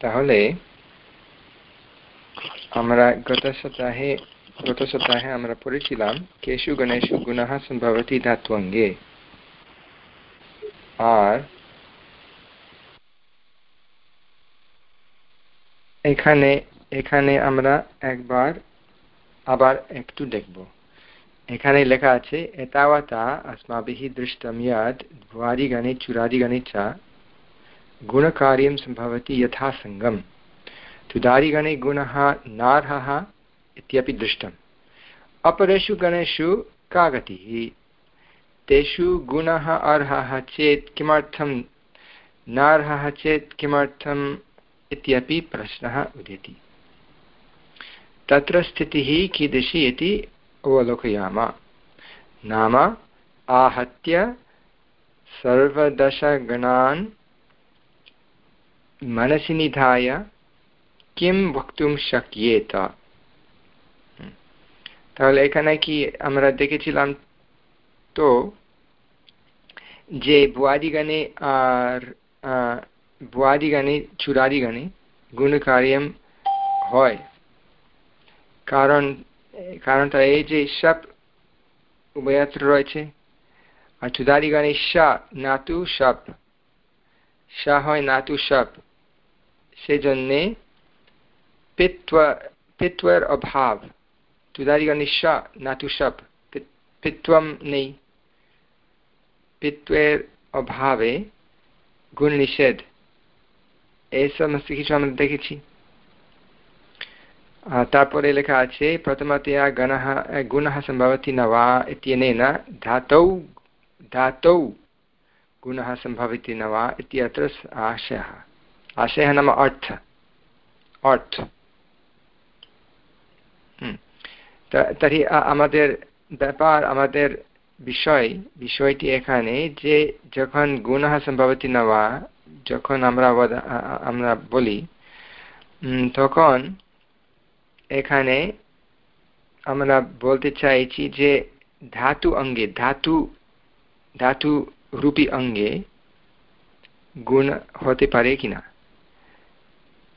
তাহলে আমরা গত সপ্তাহে গত সপ্তাহে আমরা পড়েছিলাম, কেশু গণেশ গুণাহ সম্ভবতি ধাতুঙ্গে। আর এখানে এখানে আমরা একবার আবার একটু দেখব। এখানে লেখা আছে, এতাওয়াতা अस्माभिः দৃষ্টম গানে দ্বারিগণে চুরাদিগণে চা गुणकार्यं सम्भवति यथासङ्गम्। तुदादिगणे गुणः, नार्हः इत्यपि दृष्टम्। अपरेषु गणेषु का गतिः तेषु गुणः, अर्हः चेत् किमर्थं नार्हः चेत् किमर्थम् इत्यपि प्रश्नः उदेति। तत्र स्थितिः कीदृशी इति अवलोकयाम। नाम आहत्य सर्वदशगणान् मनसि निधाय किं वक्तुं शक्येत তাহলে এখানে কি আমরা দেখেছিলাম তো যে ভুয়াদিগণে আর ভুয়াদিগণে চুরাদিগণে গুণকার্যম হয় কারণ কারণটা এই যে সব উভয়ত্র রয়েছে আর চুদাদিগণে সা নাতু সপ সা হয় নাতু সপ সেজন্যে পিত্ব পিত্বের অভাব চুদাদিগণে সা নাতু সপ পিত্বম নেই পিত্বের অভাবে গুণ নিষেধ এই সমস্ত কিছু আমরা দেখেছি तात्पर्य লেখা আছে प्रथमतया गणः गुणः सम्भवति न वा इत्यनेन धातौ धातौ गुणः सम्भवति न वा इत्यत्र आशयः आशयः नाम अर्थ अर्थ তর্হি আমাদের ব্যাপার আমাদের বিষয় বিষয়টি এখানে যে যখন গুণः সম্ভবতি না বা যখন আমরা আমরা বলি তখন এখানে আমরা বলতে চাইছি যে ধাতু অঙ্গে ধাতু ধাতু রূপী অঙ্গে গুণ হতে পারে কিনা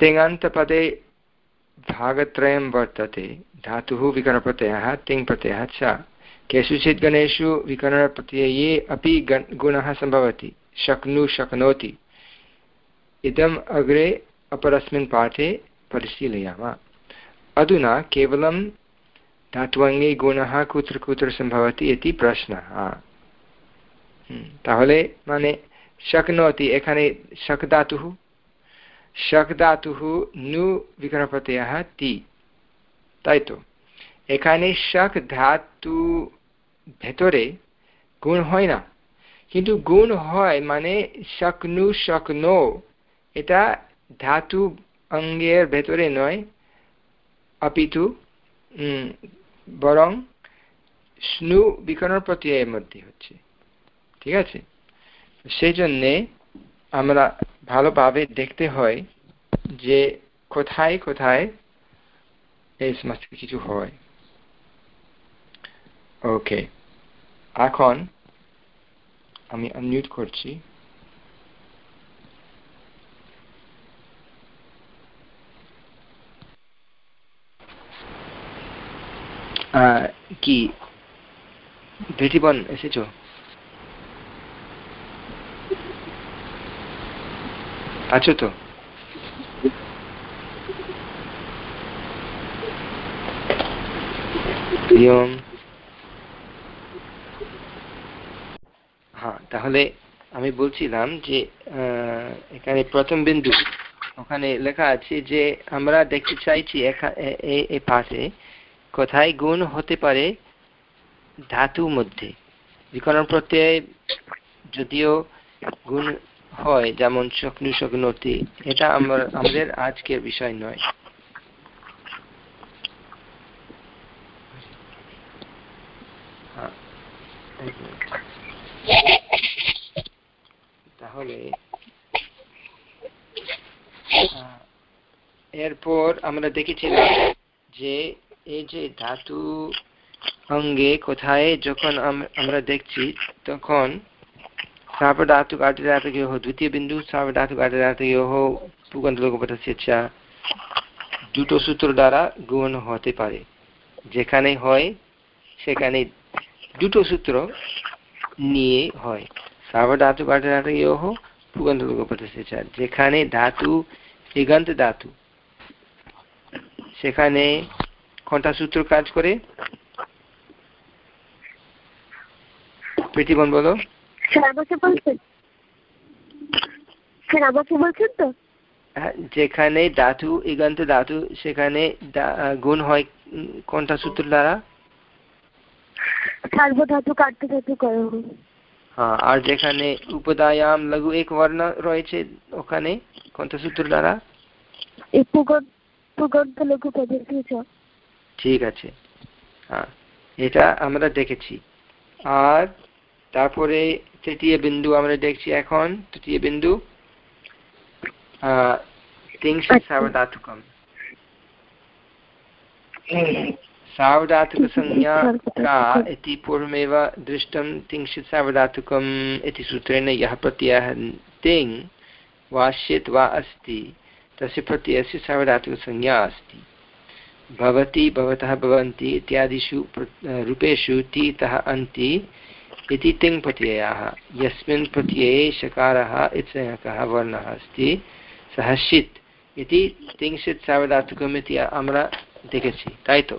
तेङन्तपदे भागत्रयं वर्तते धातुः विकरणप्रत्ययः तिङ् प्रत्ययः च केषुचित् गणेषु विकरणप्रत्यये अपि गुणः सम्भवति शक्नु शक्नोति इदम् अग्रे अपरस्मिन् पाठे परिशीलयामः अधुना केवलं धात्वङ्गे गुणः कुत्र कुत्र सम्भवति इति प्रश्नः তাহলে মানে শক্নোতি এখানে শক ধাতুः শক ধাতুহ নু বিগ্রহপ্রত্যয় তি তাই তো এখানে শক ধাতু ভেতরে গুণ হয় না কিন্তু গুণ হয় মানে শকনু শকনো এটা ধাতু অঙ্গের ভেতরে নয় অপিতু বরং স্নু বিকরণ প্রত্যয়ের মধ্যে হচ্ছে ঠিক আছে সেই জন্যে আমরা ভালোভাবে দেখতে হয় যে কোথায় কোথায় এই সমস্ত কিছু হয়। ওকে এখন আমি আনমিউট করছি। কি? ভেটিবন এসেছ? আছো তো? হ্যাঁ তাহলে আমি বলছিলাম যে এখানে প্রথম বিন্দু, ওখানে লেখা আছে যে, আমরা দেখতে চাইছি এই পাশে কোথায় গুণ হতে পারে ধাতু মধ্যে। বিকরণ প্রত্যয় যদিও গুণ হয়, যেমন শক্নু শগ্নতি এটা আমাদের আজকের বিষয় নয়। তাহলে এরপর আমরা দেখেছিলাম যে, এই যে ধাতু অঙ্গে কোথায় যখন আমরা দেখছি, তখন सार्वधातुकार्धधातुकयोः द्वितीयबिन्दुः सार्वधातुकार्धधातुकयोः पुगन्तलोकपथस्य च দুটো সূত্র দ্বারা গ্রহণ হতে পারে যেখানে হয় সেখানে দুটো সূত্র নিয়ে হয় সার্বধাতু ধাতু পুগন্তলোকপথস্য চ যেখানে ধাতু ইগন্ত ধাতু সেখানে কটা সূত্র কাজ করে প্রীতিবন বলো হ্যাঁ, যেখানে ধাতু ইগন্ত ধাতু সেখানে গুণ হয় কোনটা সূত্র দ্বারা? হ্যাঁ। আর যেখানে উপদায়াম লঘু এক বর্ণ রয়েছে ওখানে কোনটা সূত্র দ্বারা? ঠিক আছে। হ্যাঁ এটা আমরা দেখেছি। আর তারপরে তৃতীয় বিন্দু আমরা দেখছি এখন তৃতীয় বিন্দু का सूत्रेण यः प्रत्ययः वा अस्ति तस्य प्रत्ययस्य सावधातुकसंज्ञा अस्ति। भवति भवतः भवन्ति इत्यादिषु रूपेषु तितः अन्ति। इति तिङ् प्रत्ययाः यस्मिन् प्रत्यये शकारः इत्संज्ञकः वर्णः अस्ति सः षित् इति तिंशित् सावधातुकम् इति আমরা দেখেছি তাই তো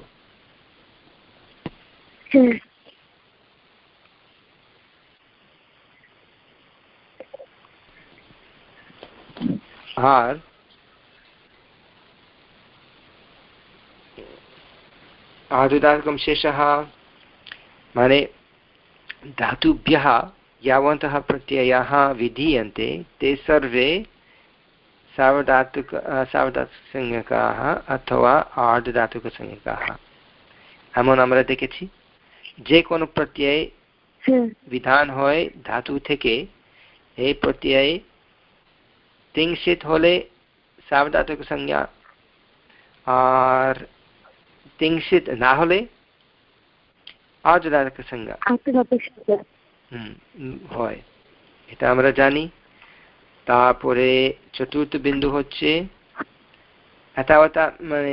আর आदुदातकं शेषः माने धातुभ्यः यावन्तः प्रत्ययाः विधीयन्ते ते सर्वे सावधातुक সাবধাতুকসংজ্ঞকাः অথবা আর্ধধাতুকসংজ্ঞকাः এমন আমরা দেখেছি যে কোনো প্রত্যয় বিধান হয় ধাতু থেকে এই প্রত্যয় তিংশিত হলে সাবধাতুক সংজ্ঞা আর তিংশিত না হলে সংজ্ঞা হয়। এটা আমরা জানি। তারপরে চতুর্থ বিন্দু হচ্ছে মানে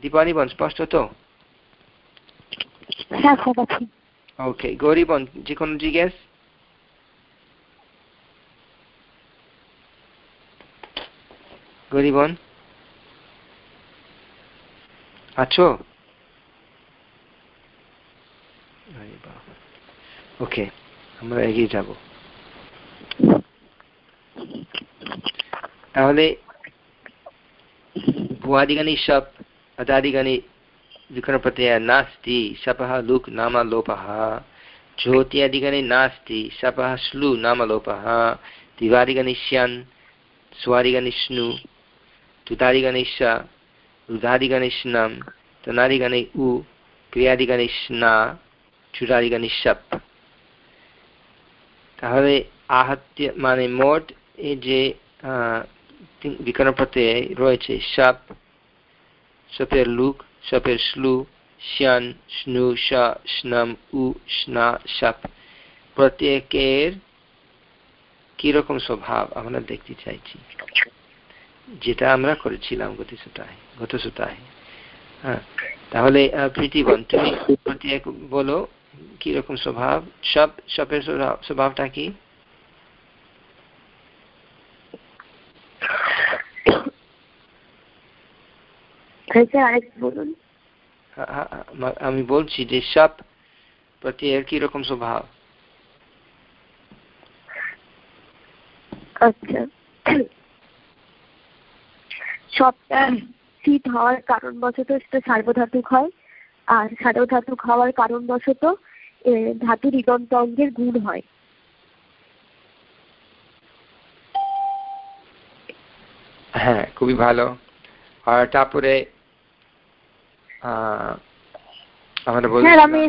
দীপানিবন স্পষ্ট তো? ওকে গৌরীবন যে কোনো জিজ্ঞেস? গৌরীবন? আছো? ওকে আমরা এগিয়ে যাব তাহলে भुवादिगणे शप् अदादिगणे विकरणप्रत्ययः नास्ति शपः लुक् नाम लोपः ज्योत्यादिगणे नास्ति शपः श्लु नाम लोपः दिवादिगणे स्यान् स्वादिगणे स्नु तुतादिगणे श रुधादिगणे स्नं तनादिगणे उ ক্রিয়াদিগণে স্না চুরাদিগণে শপ তাহলে আহত্য মানে মোট এই যে বিকরণ রয়েছে, সাপ, সপের লুক, সপের শ্লু শ্যান, স্নু স্নম, উ, স্না, সাপ। প্রত্যেকের কীরকম স্বভাব আমরা দেখতে চাইছি? যেটা আমরা করেছিলাম গত সপ্তাহে গত সপ্তাহে। হ্যাঁ তাহলে প্রীতিবন তুমি প্রত্যেক বলো কীরকম স্বভাব? সব সপের স্বভাবটা কি? আমি বলছি যে সাপ প্রত্যয়ের কি রকম স্বভাব? আচ্ছা। সবটা শীত হওয়ার কারণবশত সেটা সার্বধাতুক হয়। আর সার্বধাতুক হওয়ার কারণবশত ধাতু ঋগন্ত অঙ্গের গুণ হয়। হ্যাঁ খুবই ভালো। আর তারপরে আমরা বলছিলাম আমি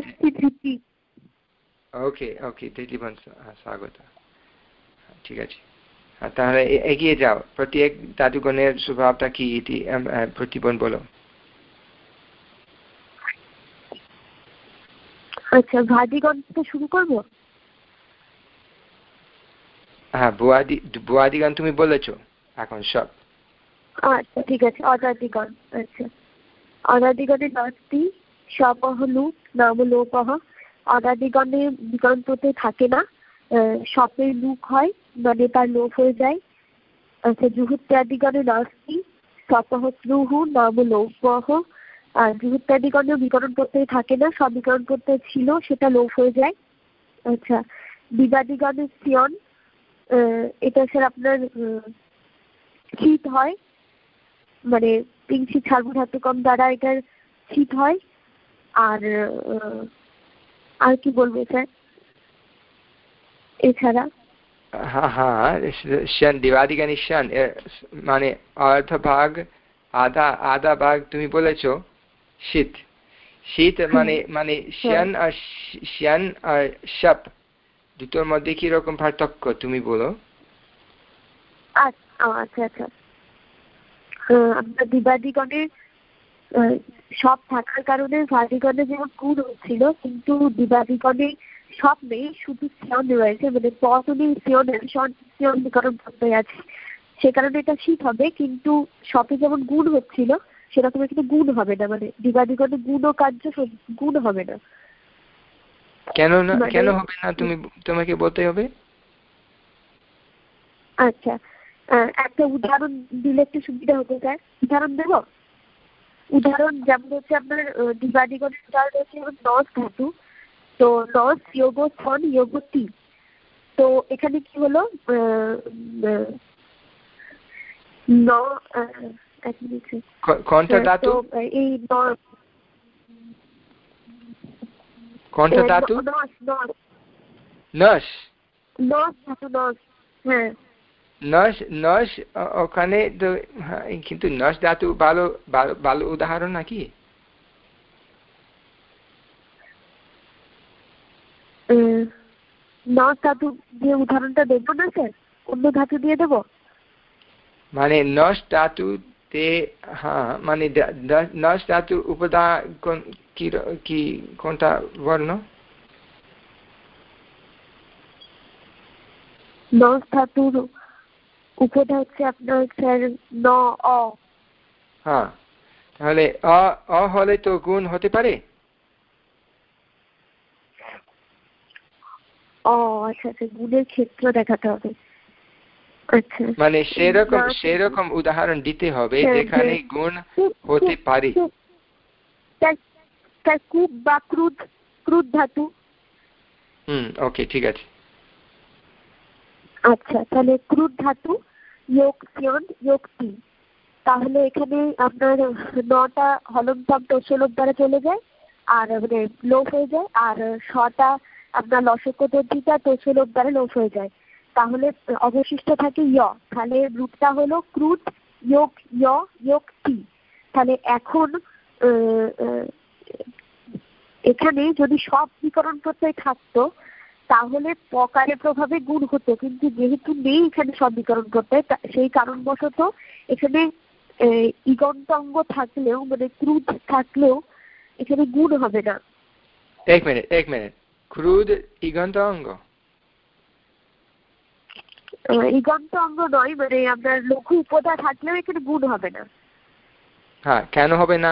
ওকে ওকে দিদিবান স্বাগত। ঠিক আছে। তাহলে এগিয়ে যাও। প্রত্যেক দাদুগণের স্বভাবটা কি এটি প্রতিবন বলো। আচ্ছা ভাদিগণ থেকে শুরু করব? হ্যাঁ বুয়াদি বুয়াদিগণ তুমি বলেছ এখন সব। আচ্ছা ঠিক আছে অদাদিগণ আচ্ছা। অদাদিগণে নাস্তি সপহ লুপ নাম লোপহ। অদাদিগণে বিকরণ প্রত্যয় থাকে না সপের লুক হয় মানে তার লোপ হয়ে যায়। আচ্ছা জুহুত্যাদিগণে নাস্তি সপহ স্লুহু নাম লোপহ। আর জুহুত্যাদিগণেও বিকরণ প্রত্যয় থাকে না, সব বিকরণ প্রত্যয় ছিল, সেটা লোপ হয়ে যায়। আচ্ছা বিবাদিগণে সিয়ন এটা স্যার আপনার শীত হয় মানে পিংসি সার্বধাতুকম দ্বারা এটার শীত হয়, আর আর কি বলব স্যার? এছাড়া? হ্যাঁ হ্যাঁ মানে অর্ধ ভাগ আধা আধা ভাগ তুমি বলেছ। শীত। শীত মানে মানে শ্যান আর শ্যান আর সাপ দুটোর মধ্যে কি রকম পার্থক্য তুমি বলো? আচ্ছা আচ্ছা। দিবাদিগণের সব থাকার কারণে ভাদিগণে যেমন হচ্ছিল কিন্তু দিবাদিগণে সব নেই শুধু সিয়ন রয়েছে মানে পথনে সিয়নের সিয়ন বিকরণ প্রত্যয় আছে। সে কারণে এটা শীত হবে কিন্তু সবে যেমন গুণ হচ্ছিল সেরকম কিন্তু গুণ হবে না মানে দিবাদিগণে গুণ ও কার্য গুণ হবে না। কেন না মানে কেন হবে না তুমি তোমাকে বলতে হবে? আচ্ছা একটা উদাহরণ দিলে একটু সুবিধা হতো স্যার। উদাহরণ দেব? উদাহরণ যেমন হচ্ছে আপনার দিবাদিগণ উদাহরণ হচ্ছে যেমন নস ধাতু তো নস যোগ স্থন যোগ তি তো এখানে কি হলো? ন হ্যাঁ নস নস ওখানে তো কিন্তু নস ধাতু ভালো ভালো উদাহরণ নাকি? নস ধাতু দিয়ে উদাহরণটা দেবো না স্যার? অন্য ধাতু দিয়ে দেব? মানে নস ধাতু তে হ্যাঁ মানে নস ধাতু উপদা কি কোনটা বর্ণ নস ধাতুর উপদা হচ্ছে আপনার স্যার ন অ হ্যাঁ তাহলে অ হলে তো গুণ হতে পারে ও আচ্ছা আচ্ছা গুণের ক্ষেত্র দেখাতে হবে মানে সেরকম সেরকম উদাহরণ দিতে হবে যেখানে গুণ হতে পারে। বা ক্রুদ ক্রুদ ধাতু। হুম ওকে ঠিক আছে। আচ্ছা তাহলে ক্রুদ ধাতু যোগ সিয়ন যোগ তি। তাহলে এখানে আপনার নটা হলন্তম তোষলোপ দ্বারা চলে যায় আর মানে লোপ হয়ে যায় আর ছটা আপনার লসক দর্জিটা তোষলোপ দ্বারা লোপ হয়ে যায়। তাহলে অবশিষ্ট থাকে য়। তাহলে রূপটা হলো ক্রুদ যোগ যোগ তি তাহলে এখন এখানে যদি সব বিকরণ প্রত্যয় থাকতো, তাহলে পকারের প্রভাবে গুণ হতো। কিন্তু যেহেতু নেই এখানে সব বিকরণ প্রত্যয় সেই কারণবশত এখানে ইগন্ত অঙ্গ থাকলেও মানে ক্রুদ থাকলেও এখানে গুণ হবে না। এক মিনিট এক মিনিট। ক্রুদ ইগন্ত অঙ্গ ইগন্ত অঙ্গ নয় মানে আপনার লঘু উপদা থাকলেও এখানে গুণ হবে না। হ্যাঁ কেন হবে না?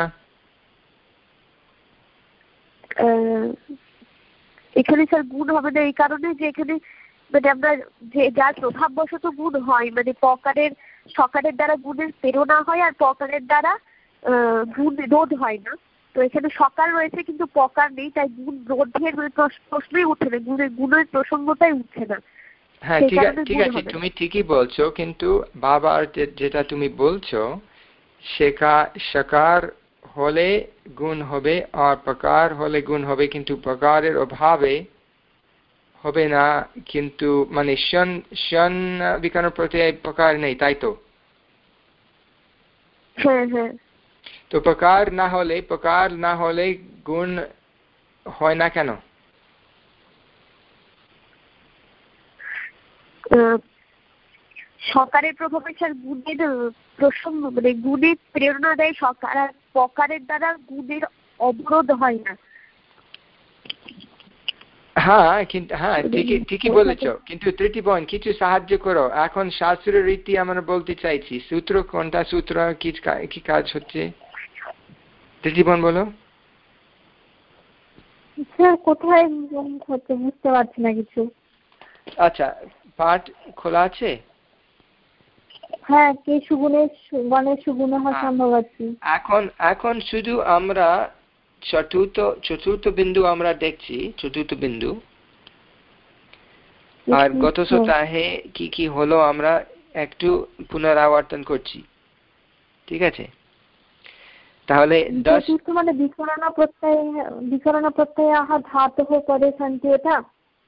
এখানে স্যার গুণ হবে না এই কারণে যে এখানে মানে আমরা যে যার প্রভাববশত গুণ হয় মানে পকারের সকারের দ্বারা গুণের প্রেরণা হয় আর পকারের দ্বারা গুণ রোধ হয় না। তো এখানে সকার রয়েছে কিন্তু পকার নেই তাই গুণ রোধের প্রশ্নই উঠছে না গুণের গুণের প্রসঙ্গটাই উঠছে না। হ্যাঁ ঠিক আছে ঠিক আছে তুমি ঠিকই বলছো কিন্তু বাবার যেটা তুমি বলছো শেখা সকার হলে গুণ হবে আর প্রকার হলে গুণ হবে কিন্তু প্রকারের অভাবে হবে না কিন্তু মানে শন শন বিকরণ প্রত্যয় প্রকার নেই তাই তো? তো প্রকার না হলে প্রকার না হলে গুণ হয় না কেন? সকারের প্রভাবে স্যার গুণের প্রসঙ্গ মানে গুণের প্রেরণা দেয় সকার আর প্রকারের দ্বারা গুণের অবরোধ হয় না। হ্যাঁ কিন্তু হ্যাঁ ঠিকই ঠিকই বলেছ। কিন্তু ত্রিটিবন কিছু সাহায্য করো। এখন শাস্ত্রের রীতি আমরা বলতে চাইছি। সূত্র কোনটা? সূত্র কি কাজ হচ্ছে? ত্রিটিবন বলো। কোথায় হচ্ছে? বুঝতে পারছি না কিছু। আচ্ছা পাঠ খোলা আছে? হ্যাঁ কে সুগুণের গণের সুগুণে হওয়া সম্ভব আছে। এখন এখন শুধু আমরা চতুর্থ চতুর্থ বিন্দু আমরা দেখছি চতুর্থ বিন্দু। আর গত সপ্তাহে কি কি হলো আমরা একটু পুনরাবর্তন করছি। ঠিক আছে? তাহলে দশ মানে বিকরণ প্রত্যয় বিকরণ প্রত্যয় আহা ধাত ধাতু করে শান্তি এটা?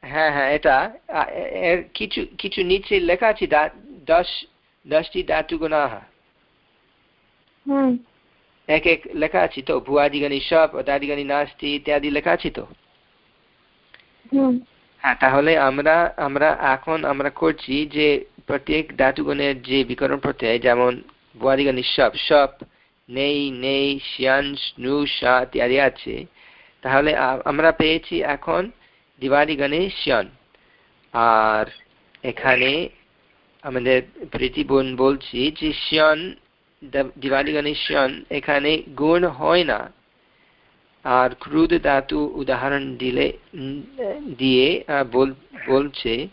হ্যাঁ হ্যাঁ এটা এর কিছু কিছু নিচে লেখা আছে দশ দশটি ধাতু গুণাহা। এক এক লেখা আছে তো ভুয়াদিগণী সব দাদিগণী নাস্তি ইত্যাদি লেখা আছে তো? হ্যাঁ তাহলে আমরা আমরা এখন আমরা করছি যে প্রত্যেক ধাতুগণের যে বিকরণ প্রত্যয় যেমন ভুয়াদিগণী সব সব নেই নেই শিয়ান নু সা ইত্যাদি আছে। তাহলে আমরা পেয়েছি এখন দিবাদিগণে শিয়ান আর এখানে আমাদের প্রীতিবন বলছি যে শিয়ান দিওয়ালি গণেশন এখানে গুণ হয় না। আর ক্রুদ ধাতু উদাহরণ দিলে, দিয়ে বলছে।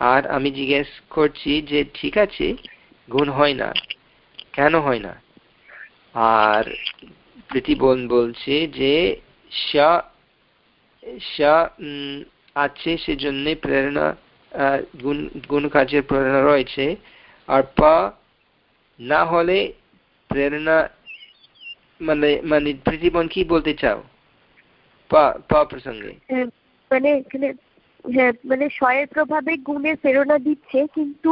আর আমি জিজ্ঞেস করছি যে ঠিক আছে, গুণ হয় না। কেন হয় না? আর প্রীতিবন বলছে যে আছে সেজন্য প্রেরণা গুণ কাজের প্রেরণা রয়েছে। আর পা না হলে প্রেরণা মানে মানে প্রীতিবন কি বলতে চাও? পা প্রসঙ্গে। হ্যাঁ, মানে এখানে হ্যাঁ মানে স্বয়ের প্রভাবে গুণের প্রেরণা দিচ্ছে কিন্তু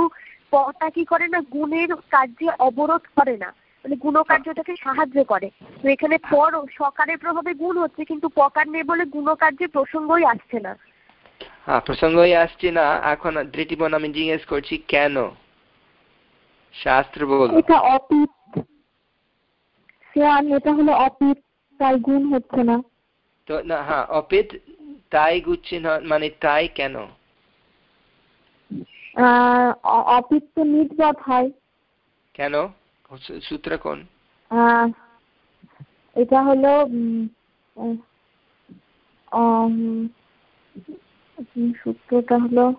পটা কি করে না? গুণের কার্যে অবরোধ করে না। মানে গুণকার্যটাকে সাহায্য করে। তো এখানে পর সকারের প্রভাবে গুণ হচ্ছে কিন্তু পকার নেই বলে গুণকার্যে প্রসঙ্গই আসছে না। হ্যাঁ প্রসঙ্গই আসছে না। এখন ধৃতিবন আমি জিজ্ঞেস করছি কেন? শাস্ত্র বল এটা অপিত শ্যাম এটা হলো অপিত তাই গুণ হচ্ছে না। তো না হ্যাঁ অপিত তাই গুচ্ছে না মানে তাই কেন? অপিত তো নির্গত হয় কেন? সূত্র কোন? এটা হলো সূত্রটা হলো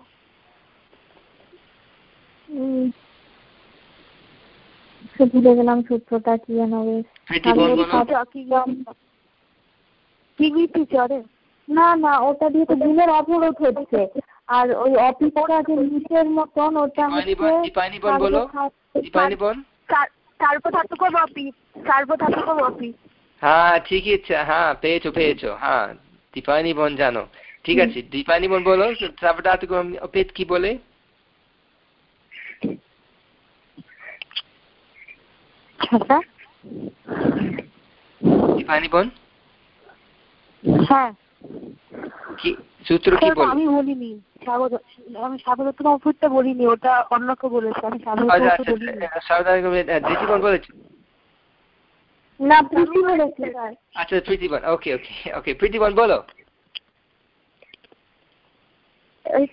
ভুলে গেলাম সূত্রটা কি যেন না না ওটা দিয়ে তো গুণের অবরোধ হচ্ছে। আর ওই অপিটা যে নিচের মতন ওটা হ্যাঁ ঠিকই হ্যাঁ পেয়েছ পেয়েছ হ্যাঁ দীপানি বন জানো। ঠিক আছে দীপানি বন বলো সার্বধাতুক অপেত কি বলে? হ্যাঁ। কি সূত্র কি বলে? আমি বলিনি। আমি স্বাগত বলিনি ওটা অন্য কেউ বলেছে আমি বলেছি? না প্রীতি বলেছে আচ্ছা প্রীতিবন ওকে ওকে ওকে প্রীতিবন বলো।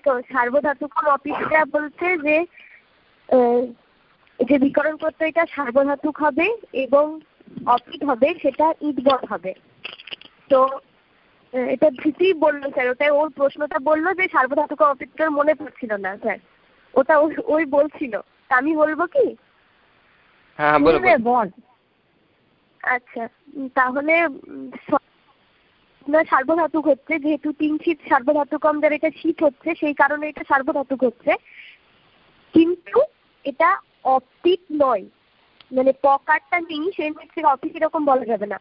তো বলছে যে যে বিকরণ প্রত্যয়টা সার্বধাতুক হবে এবং অপিট হবে সেটা ইটবট হবে। তো এটা ভীতি বলল স্যার। ওটাই ওর প্রশ্নটা বলল যে সার্বধাতুক অপিটটার মনে পড়ছিল না স্যার। ওটা ওই বলছিল। আমি বলব কি? হ্যাঁ বল আচ্ছা তাহলে সার্বধাতুক হচ্ছে যেহেতু তিন শীত সার্বধাতুক আমাদের এটা শীত হচ্ছে সেই কারণে এটা সার্বধাতুক হচ্ছে। কিন্তু এটা অপিট নয়। মানে পকারটা নেই সেই ক্ষেত্রে অফিস এরকম বলা যাবে না।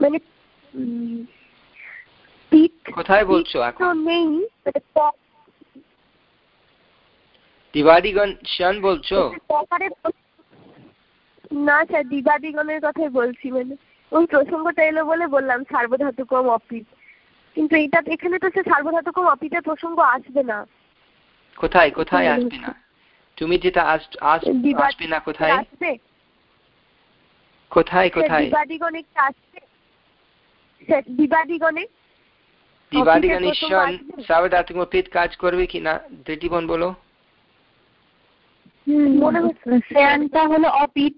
মানে কোথায় বলছো এখন নেই দিবাদিগণ শান বলছো না স্যার দিবাদিগণের কথাই বলছি মানে ওই প্রসঙ্গটা এলো বলে বললাম সার্বধাতুকম অপিত। কিন্তু এটা এখানে তো সে সার্বধাতুকম অপিতের প্রসঙ্গ আসবে না। কোথায় কোথায় আসবে না? তুমি যেটা আসবে না কোথায়? কোথায় কোথায়? বিবাদিগণে কাজ করবে বলো। মনে হচ্ছে শ্রেয়ানটা হলো অপিত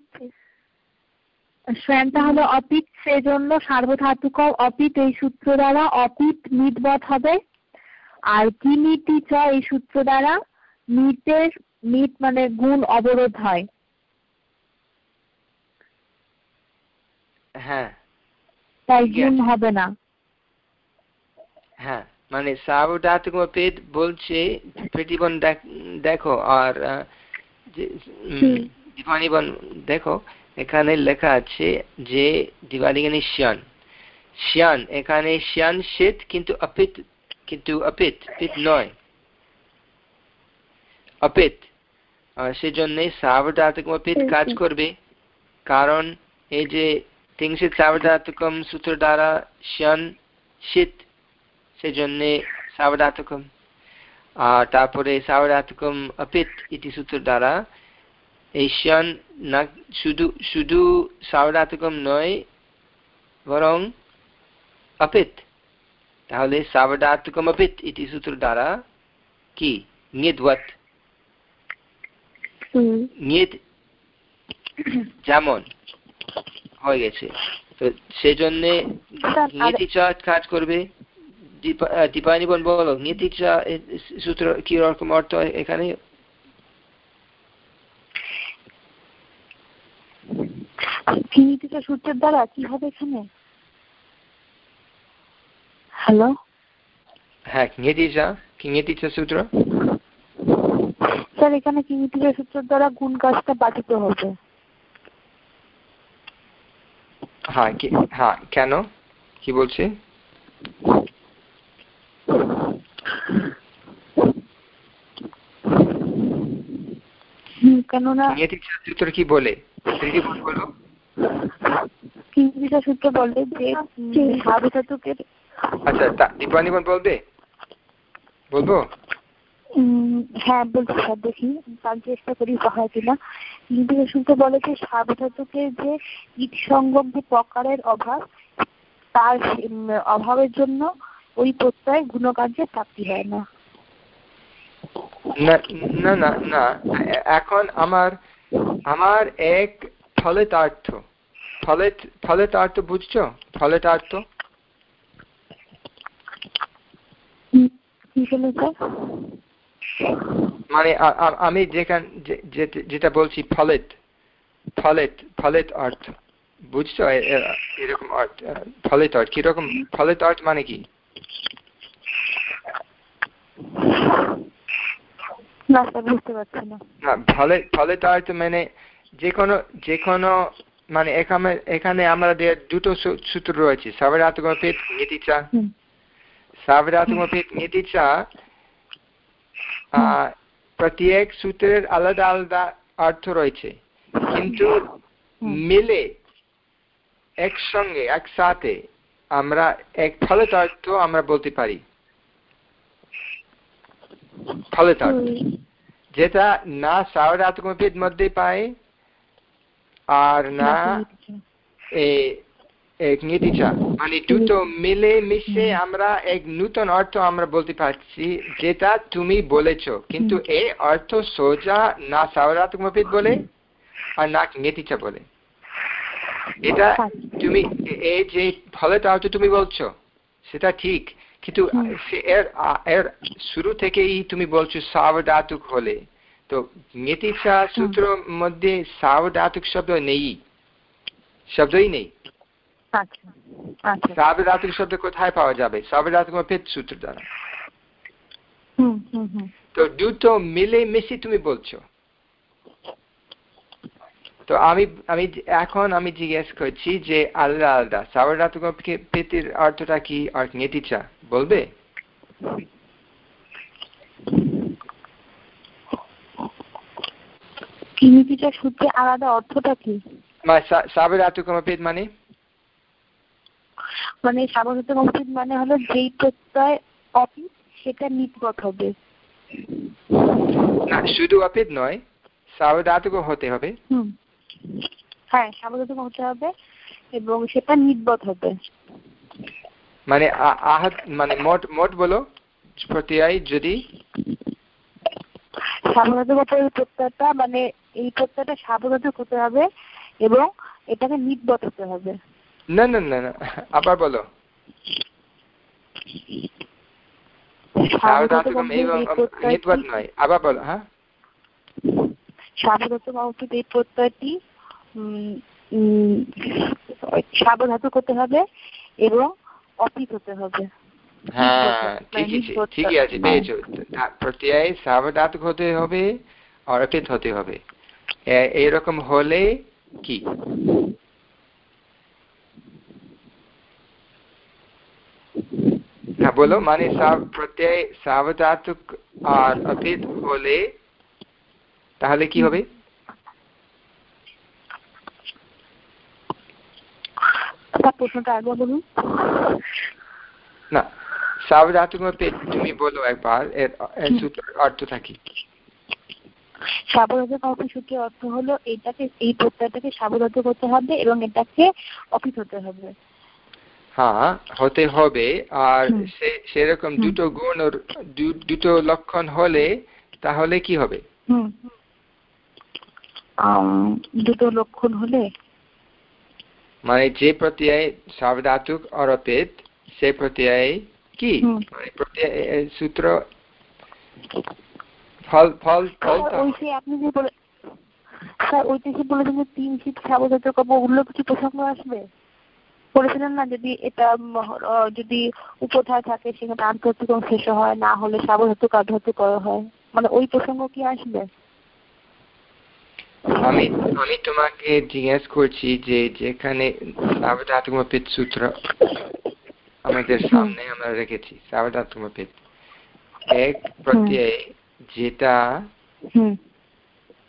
শ্রেয়ানটা হলো অপিত সেজন্য সার্বধাতুক অপিত এই সূত্র দ্বারা অপিত হবে। আর চ এই সূত্র দ্বারা? মিতের মিত মানে গুণ অবরোধ হয়। হ্যাঁ। তাই গুণ হবে না। হ্যাঁ মানে সাবধাতুকমপিত বলছে প্রতিবন দেখো আর দেখো এখানে লেখা আছে যে দিবালিগানি শ্যান শ্যান এখানে শ্যান শীত কিন্তু অপিত কিন্তু অপিত পিত নয়। অপিত। সেজন্য সাবধাতুকম অপিত কাজ করবে। কারণ এই যে তিংশিত সাবধাতুকম সূত্র দ্বারা শ্যান শীত সেজন্যে সাবধাতুকম আর তারপরে সাবধাতুকম অপিত ইতি সূত্র দ্বারা এশিয়ান না শুধু শুধু সাবধাতুকম নয় বরং অপিত। তাহলে সাবধাতুকম অপিত ইতি সূত্র দ্বারা কি? নিয়দবৎ নিয়ত যেমন হয়ে গেছে তো সেজন্য নীতি কাজ করবে। দীপায়নি বোন বলো নীতিচা সূত্র কি রকম অর্থ এখানে? সূত্রের দ্বারা? কি হবে এখানে? হ্যালো হ্যাঁ সূত্র? স্যার এখানে কি নীতিচা সূত্রের দ্বারা গুণ কাজটা বাধিত হবে। হ্যাঁ হ্যাঁ কেন? কি বলছে? কেননা সূত্র কি বলে? বলো সূত্র বলে যে ধাতুকের আচ্ছা দীপানিবন বলবে? বলব? হ্যাঁ বলছি স্যার দেখি। তার চেষ্টা করি হয় কিনা। নির্দিষ্ট বলে যে সাবধাতুকের যে ঈদ সঙ্গম যে প্রকারের অভাব তার অভাবের জন্য ওই প্রত্যয় গুণকার্যের প্রাপ্তি হয় না। না না না এখন আমার আমার এক ফলিতার্থ। ফলিত ফলিতার্থ বুঝছ? ফলিতার্থ? মানে আমি যেখান যেটা বলছি ফলিত ফলিত অর্থ বুঝছ? এরকম অর্থ ফলিত অর্থ কীরকম? অর্থ মানে কি? মানে যে কোনো যে কোনো মানে এখানে এখানে আমাদের দুটো সূত্র রয়েছে সাবরাতগোপিত নীতিচা। সাবরাতগোপিত নীতিচা প্রত্যেক সূত্রের আলাদা আলাদা অর্থ রয়েছে। কিন্তু মিলে একসঙ্গে একসাথে আমরা এক ফলিতার্থ আমরা বলতে পারি। ফলিতার্থ যেটা না সাবধাতুকমপির মধ্যে পায় আর না এক নীতিচা মানে দুটো মিলে মিশে আমরা এক নূতন অর্থ আমরা বলতে পারছি যেটা তুমি বলেছ। কিন্তু এই অর্থ সোজা না সাবধাতুকমপিত বলে আর না নীতিচা বলে। এটা তুমি এই যে ফলের অর্থ তুমি বলছো সেটা ঠিক। কিন্তু এর এর শুরু থেকেই তুমি বলছো সাবধাতুক হলে। তো নীতিচা সূত্র মধ্যে সাবধাতুক শব্দ নেই। শব্দই নেই। সাবধাতুক শব্দ কোথায় পাওয়া যাবে? পেট সূত্র দ্বারা। তো দুটো মিলে মিশে তুমি বলছো। তো আমি আমি এখন আমি জিজ্ঞেস করছি যে আলাদা আলাদা। সাবধাতুক অর্থটা কি? আর নেতিচা বলবে? সূত্রে আলাদা অর্থটা কি? সাবধাতুকমপিত মানে? মানে সাবধাতুকমপিত মানে হলো যেই প্রত্যয় অপিত সেটা নিতগত হবে। না শুধু অপিত নয় সাবধাতুক হতে হবে। হ্যাঁ সাবধাতক হতে হবে এবং সেটা নির্বত হবে। মানে আহাত মানে মোট মোট বলো প্রত্যয় যদি? সাবধাতক প্রত্যয়টা মানে এই প্রত্যয়টা সাবধাতক হতে হবে এবং এটাকে নির্বত হতে হবে। না না না না আবার বলো। সাবধাতকম এবং নির্বত নয় আবার বলো হ্যাঁ? সাবধাতক এই প্রত্যয়টি সাবধাতক হতে হবে এবং অপিত হতে হবে। হ্যাঁ ঠিকই ঠিকই আছে পেয়েছ। প্রত্যয় সাবধাতক হতে হবে আর হতে হবে। এরকম হলে কি? হ্যাঁ বলো মানে প্রত্যয় সাবধাতুক আর অপিত হলে তাহলে কি হবে? প্রশ্নটা আগে বলুন। না সাবধাতুক তুমি বলো একবার এর অর্থটা কি? সাবধাতক অর্থ হলো এটাকে এই প্রত্যয়টাকে সাবধাতক করতে হবে এবং এটাকে অপিত হতে হবে। হ্যাঁ হতে হবে। আর সেরকম দুটো গুণ দুটো লক্ষণ হলে তাহলে কি হবে? দুটো লক্ষণ হলে? মানে যে প্রত্যয় সাবধাতুক অরপিত সে প্রত্যয় কি? মানে সূত্র ফল ফল ফল আপনি যে বলে স্যার ওইটা কি বলেছেন তিন শীত সাবধাতুক অন্য কিছু প্রসঙ্গ আসবে? বলেছিলেন না যদি এটা যদি উপধায় থাকে সেখানে আন্তর্জাতিক শেষ হয় না হলে সাবধাতুক আধাতুক করা হয়। মানে ওই প্রসঙ্গ কি আসবে? আমি আমি তোমাকে জিজ্ঞেস করছি যে যেখানে সূত্র আমাদের সামনে আমরা রেখেছি এক প্রত্যয় যেটা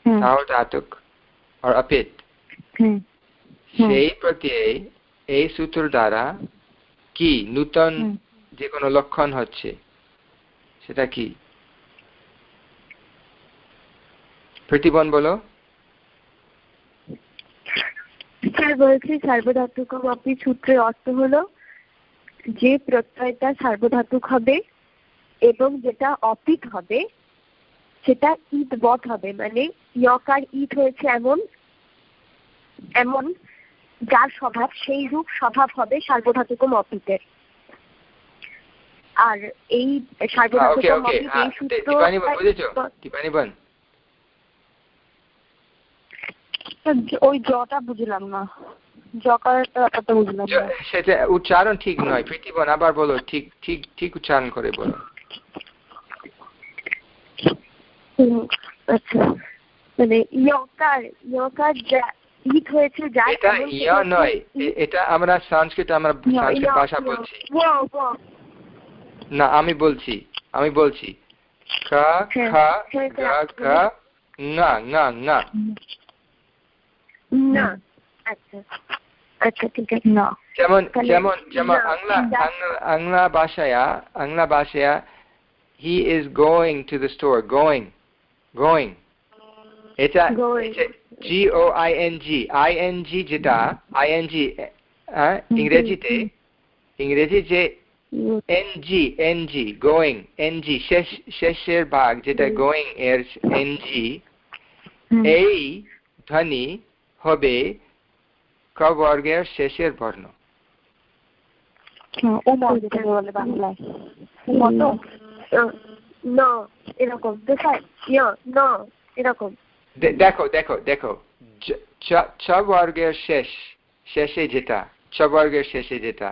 সাবধাতুক আর অপিত সেই প্রত্যয় এই সূত্র দ্বারা কি নূতন যে কোনো লক্ষণ হচ্ছে? সেটা কি? প্রতিবন বলো। স্যার বলছি সূত্রের অর্থ হলো যে প্রত্যয়টা সার্বধাতুক হবে এবং যেটা অপিত হবে সেটা ঈদ বট হবে। মানে ইয়কার ঈদ হয়েছে এমন এমন যার স্বভাব সেই রূপ স্বভাব হবে সার্বধাতুকম অপিতের আর এই সার্বধাতুকম অপিত এই সূত্র ওই জটা বুঝলাম না। জকারটা বুঝলাম না। সেটা উচ্চারণ ঠিক নয় প্রীতিবন আবার বলো ঠিক ঠিক ঠিক উচ্চারণ করে বলো। আচ্ছা। মানে ইয়কার ইয়কার যা হয়েছে যা এটা ইয়া নয় এটা আমরা সংস্কৃত আমরা সংস্কৃত ভাষা বলছি। না আমি বলছি আমি বলছি। খ খ গ ঘ না না না। না আচ্ছা আচ্ছা ঠিক আছে না। যেমন যেমন যেমন আংলা আংলা ভাষায় আংলা ভাষায় he is going to the store going going এটা G O I N G I N G যেটা আই এন জি ইংরেজিতে ইংরেজি যে N G N G going N G শেষ শেষের ভাগ যেটা গোয়িং এর এন জি এই ধ্বনি হবে ক বর্গের শেষের বর্ণ। এরকম। এরকম। দেখো দেখো দেখো। ছ বর্গের শেষ শেষে যেটা ছ বর্গের শেষে যেটা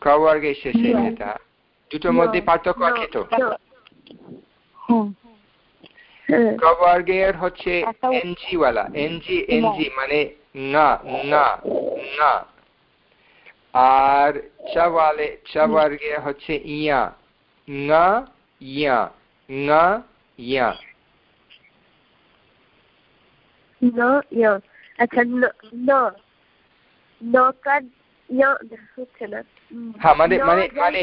ক বর্গের শেষে যেটা দুটোর মধ্যে পার্থক্য আছে তো? ক বর্গের হচ্ছে এনজি ওয়ালা এনজি এনজি মানে না না না। আর চ ওয়ালে হচ্ছে ইয়া না ইয়া না ইয়া। ন ইয় আচ্ছা ন নকার হচ্ছে না হ্যাঁ মানে মানে মানে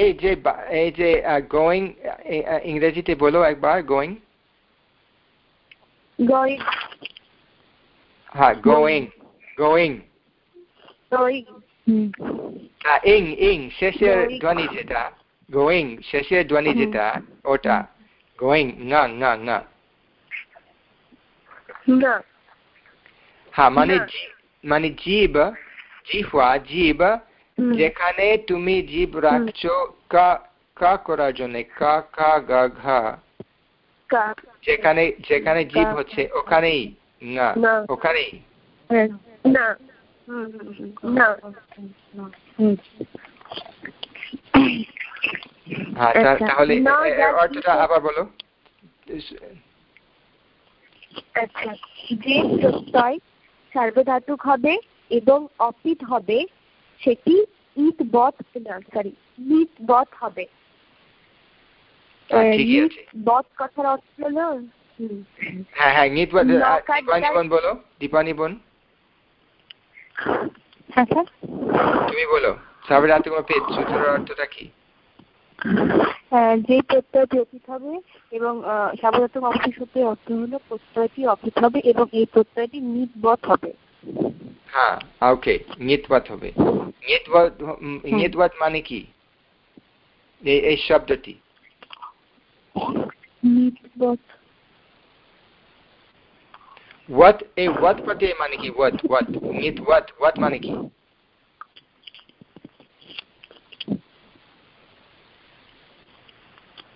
এই যে এই যে গোয়িং ইংরেজিতে বলো একবার গোয়িং গোয়িং হ্যাঁ গোয়িং গোয়িং ইং ইং শেষের ধ্বনি যেটা গোয়িং শেষের ধ্বনি যেটা ওটা গোয়িং না না না হ্যাঁ মানে মানে জীব জিহ্বা জীব যেখানে তুমি জীব রাখছো কা কা করার জন্য কা কা গা ঘা যেখানে যেখানে জীব হচ্ছে ওখানেই না ওখানেই না হ্যাঁ তাহলে অর্থটা আবার বলো। আচ্ছা যে প্রত্যয় সার্বধাতুক হবে এবং অপিত হবে সেটি ইট বধ না সরি নিট বধ হবে বধ কথার অর্থ হলো হ্যাঁ হ্যাঁ নিট বধ দীপানি বোন বলো দীপানি বোন। হ্যাঁ স্যার। তুমি বলো সূত্রের অর্থটা কি? যে প্রত্যয়টি অপিত হবে এবং সাবধাতুক অপিত সূত্রের অর্থ হলো প্রত্যয়টি অপিত হবে এবং এই প্রত্যয়টি নিটবত হবে। হ্যাঁ ওকে নিতবত হবে। নিতবত নিতবত মানে কি? এই শব্দটি। নিতবত what প্রত্যয় মানে কি? What what? what what মানে কি?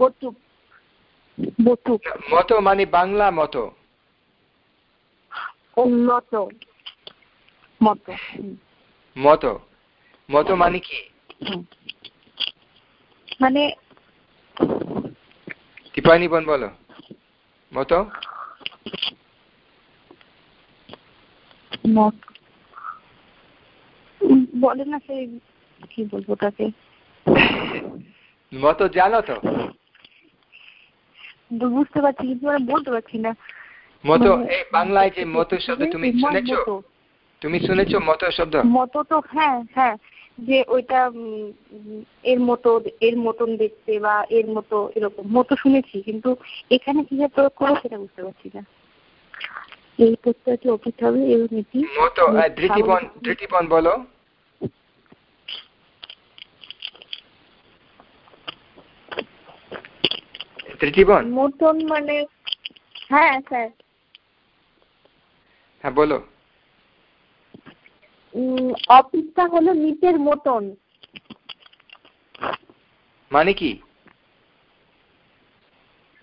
মতুপ মতো। মানে বাংলা মতো? মতো মতো। মতো। মতো মানে কি? মানে টিপানি বোন বলো। মতো? বলে না সে কি বলব তাকে? মতো জানো তো? বুঝতে পারছি কিন্তু মানে বলতে পারছি না। মতো এই বাংলায় যে মতো শব্দ তুমি শুনেছো? তুমি শুনেছো মতো শব্দ? মতো তো হ্যাঁ হ্যাঁ যে ওইটা এর মতো এর মতন দেখতে বা এর মতো এরকম মতো শুনেছি কিন্তু এখানে কীভাবে প্রয়োগ করব সেটা বুঝতে পারছি না। এই প্রত্যয়টি অপিত হবে এবং এটি মতো ধৃতিবন ধৃতিবন বলো। মানে হ্যাঁ স্যার। হ্যাঁ বলো। অপিতটা হলো নিচের মতন মানে কি?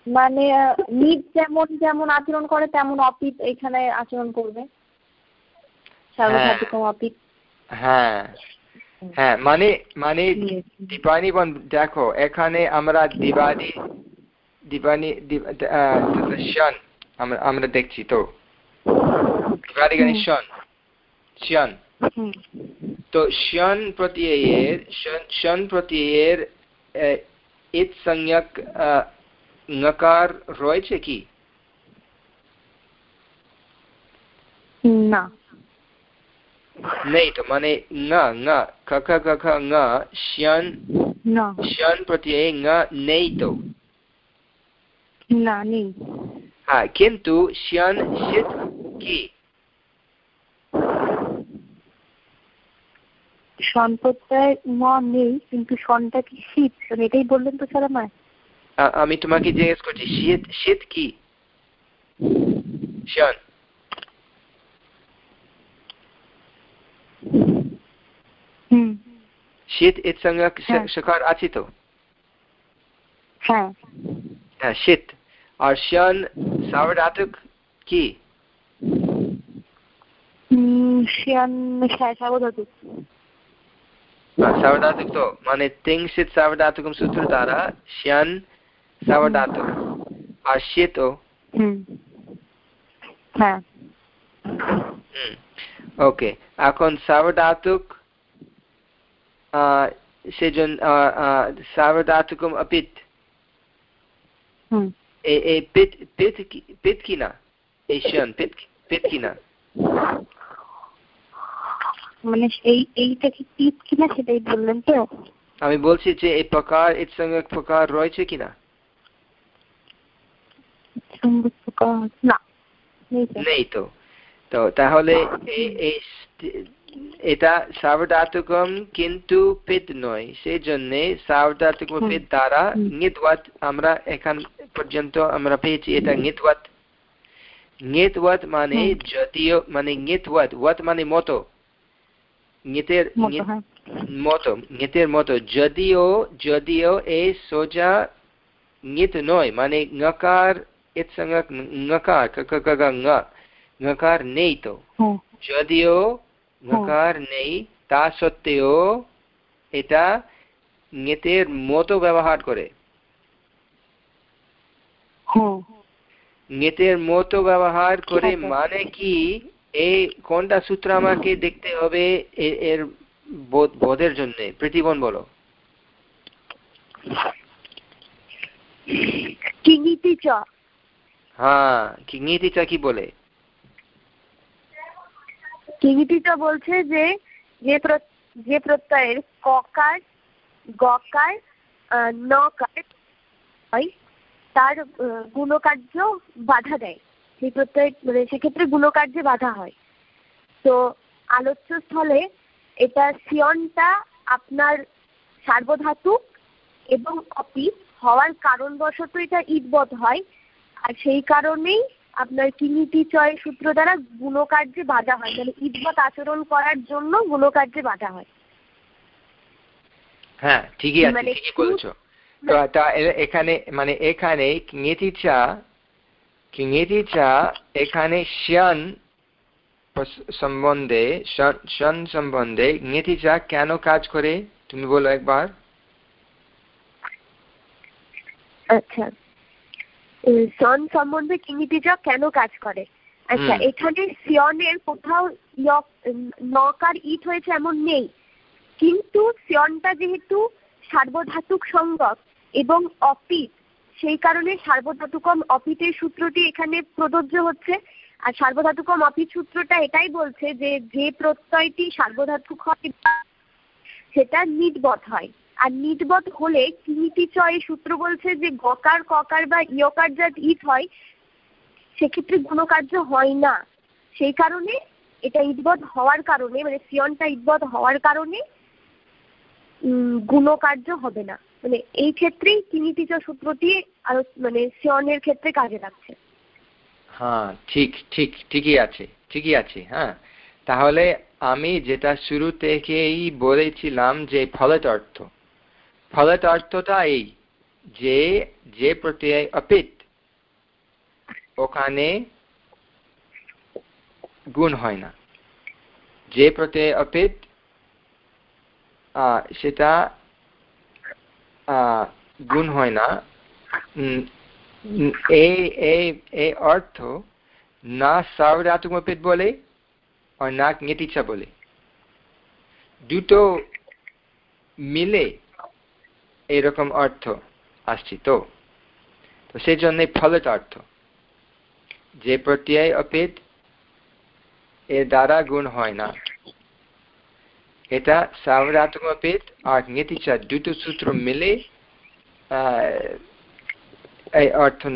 মানে নিট যেমন যেমন আচরণ করে তেমন অপিত এখানে আচরণ করবে। অপিত হ্যাঁ। হ্যাঁ। মানে মানে দীপানি দেখো এখানে আমরা দিবানি দিবানি শন আমরা দেখছি তো। শন শন তো শন প্রত্যয়ের শন প্রত্যয়ের ইত সংজ্ঞক নকার রয়েছে কি? না। নেই তো মানে না না খ খ খ খ ন শ্যান শ্যান প্রত্যয়ে ন নেই তো। না নেই। হ্যাঁ কিন্তু শ্যান শীত কি? সম্প্রদায় ম নেই কিন্তু সনটা কি শীত? এটাই বললেন তো স্যার আমায়। আমি তোমাকে জিজ্ঞেস করছি শীত শীত কি? শ্যান। শীত এর সঙ্গে সকার আছে তো? হ্যাঁ। হ্যাঁ শীত আর শ্যান সাবধাতুক কি শ্যান সাবধাতুক সাবধাতুক তো মানে তিংশিত সাবধাতুকম সূত্র দ্বারা শ্যান সাবধাতুক আর শীত হ্যাঁ ওকে এখন সার্বধাতুক সেজন্য সার্বধাতুকম অপিত এই এই মানে এই এইটা কি সেটাই বললেন তো? আমি বলছি যে এই প্রকার এর সঙ্গে প্রকার রয়েছে কিনা? না নেই তো। তো। তাহলে এটা সার্বধাতুকম কিন্তু পেদ নয় সেই জন্য সার্বধাতুকম পেদ দ্বারা নিতওয়াত আমরা এখান পর্যন্ত আমরা পেয়েছি এটা নিতওয়াত নিতওয়াত মানে যদিও মানে নিতওয়াত ওয়াত মানে মতো। নিতের মতো নিতের মতো। যদিও যদিও এই সোজা নিত নয় মানে নকার এর সঙ্গে নকার নকার নেই তো। যদিও নকার নেই তা সত্ত্বেও এটা নেতের মতো ব্যবহার করে। নেতের মতো ব্যবহার করে মানে কি? এই কোনটা সূত্র আমাকে দেখতে হবে এর বোধের জন্য? প্রীতিবন বলো। হ্যাঁ কিঙিতিচা কি বলে? কিঙিতিচা বলছে যে যে যে প্রত্যয়ের ককার, গকার নকার, হয়, তার গুণকার্য বাধা দেয়। সেই প্রত্যয় মানে সেক্ষেত্রে গুণকার্যে বাধা হয়। তো আলোচ্য স্থলে এটা সিয়নটা আপনার সার্বধাতুক এবং অপি হওয়ার কারণবশত এটা ইদবত হয়। আর সেই কারণেই আপনার কিমিতি চয় সূত্র দ্বারা গুণকার্যে বাধা হয়। মানে ইদবত আচরণ করার জন্য গুণকার্যে বাধা হয়। হ্যাঁ ঠিকই আছে মানে ঠিকই বলছো তো তা এখানে মানে এখানে কিঙেতিচা কিঙেতিচা এখানে শ্যান সম্বন্ধে শন সম্বন্ধে কিঙেতিচা কেন কাজ করে? তুমি বলো একবার। আচ্ছা। সন সম্বন্ধে কিঙিতিচা কেন কাজ করে? আচ্ছা এখানে সিয়নের কোথাও নকার ইট হয়েছে এমন নেই। কিন্তু সিয়নটা যেহেতু সার্বধাতুক সংগত এবং অপিত সেই কারণে সার্বধাতুকম অপিতের সূত্রটি এখানে প্রযোজ্য হচ্ছে। আর সার্বধাতুকম অপিত সূত্রটা এটাই বলছে যে যে প্রত্যয়টি সার্বধাতুক হয় সেটা নিটবধ হয়। আর নিটবধ হলে কিমিতি চয় সূত্র বলছে যে গকার, ককার বা ইয়কার যাত ইট হয়, সেক্ষেত্রে গুণকার্য হয় না। সেই কারণে এটা ইদবধ হওয়ার কারণে মানে সিয়নটা ইদবধ হওয়ার কারণে গুণকার্য হবে না। মানে এই ক্ষেত্রেই কিমিতিচ সূত্রটি আরও মানে সিয়নের ক্ষেত্রে কাজে লাগছে। হ্যাঁ ঠিক ঠিক, ঠিকই আছে ঠিকই আছে হ্যাঁ। তাহলে আমি যেটা শুরু থেকেই বলেছিলাম যে ফলতার্থ ফলতার্থটা এই, যে যে প্রত্যয় অপিত, ওখানে গুণ হয় না। যে প্রত্যয় অপিত সেটা গুণ হয় না। এই এই এই অর্থ না সার্বধাতুকমপিত বলে, আর না জ্ঞতিচ্ছা বলে। দুটো মিলে এরকম অর্থ আসছি তো। তো সেই জন্য ফলত অর্থ। যে প্রত্যয় অপিত, এর দ্বারা গুণ হয় না। এটা সার্বধাতুকমপিত আর নীতিচা দুটো সূত্র মিলে এই অর্থ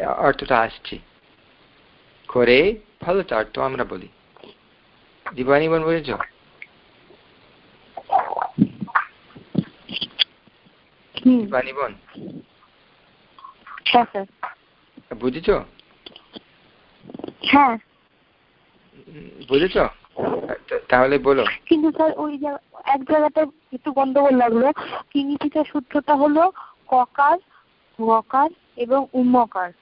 অর্থটা আসছে। করে ফলতার্থ আমরা বলি। দিবানি বোন বুঝেছ? দিবানি বোন। বুঝেছ? হ্যাঁ। বুঝেছ? তাহলে বলো। কিন্তু স্যার ওই এক জায়গাতে একটু গন্ডগোল লাগল। কিমিতিকা সূত্রটা হলো ককার গকার এবং উম্মকার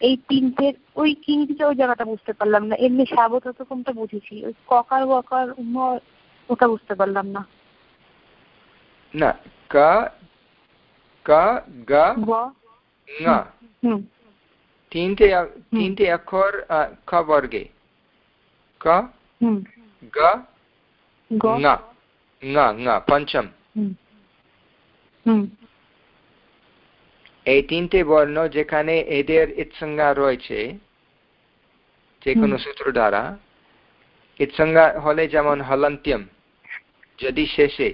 এই তিনটের ওই কিমিতিটা ওই জায়গাটা বুঝতে পারলাম না। এমনি সাবধাতকমটা বুঝেছি। ওই ককার গকার উম্ম ওটা বুঝতে পারলাম না। না কা কা গা না তিনটে তিনটে অক্ষর খ বর্গে। ক? গ? পঞ্চম। এই তিনটে বর্ণ যেখানে এদের ইৎসংজ্ঞা রয়েছে যে কোনো সূত্র দ্বারা ইৎসংজ্ঞা হলে যেমন হলন্ত্যম যদি শেষে।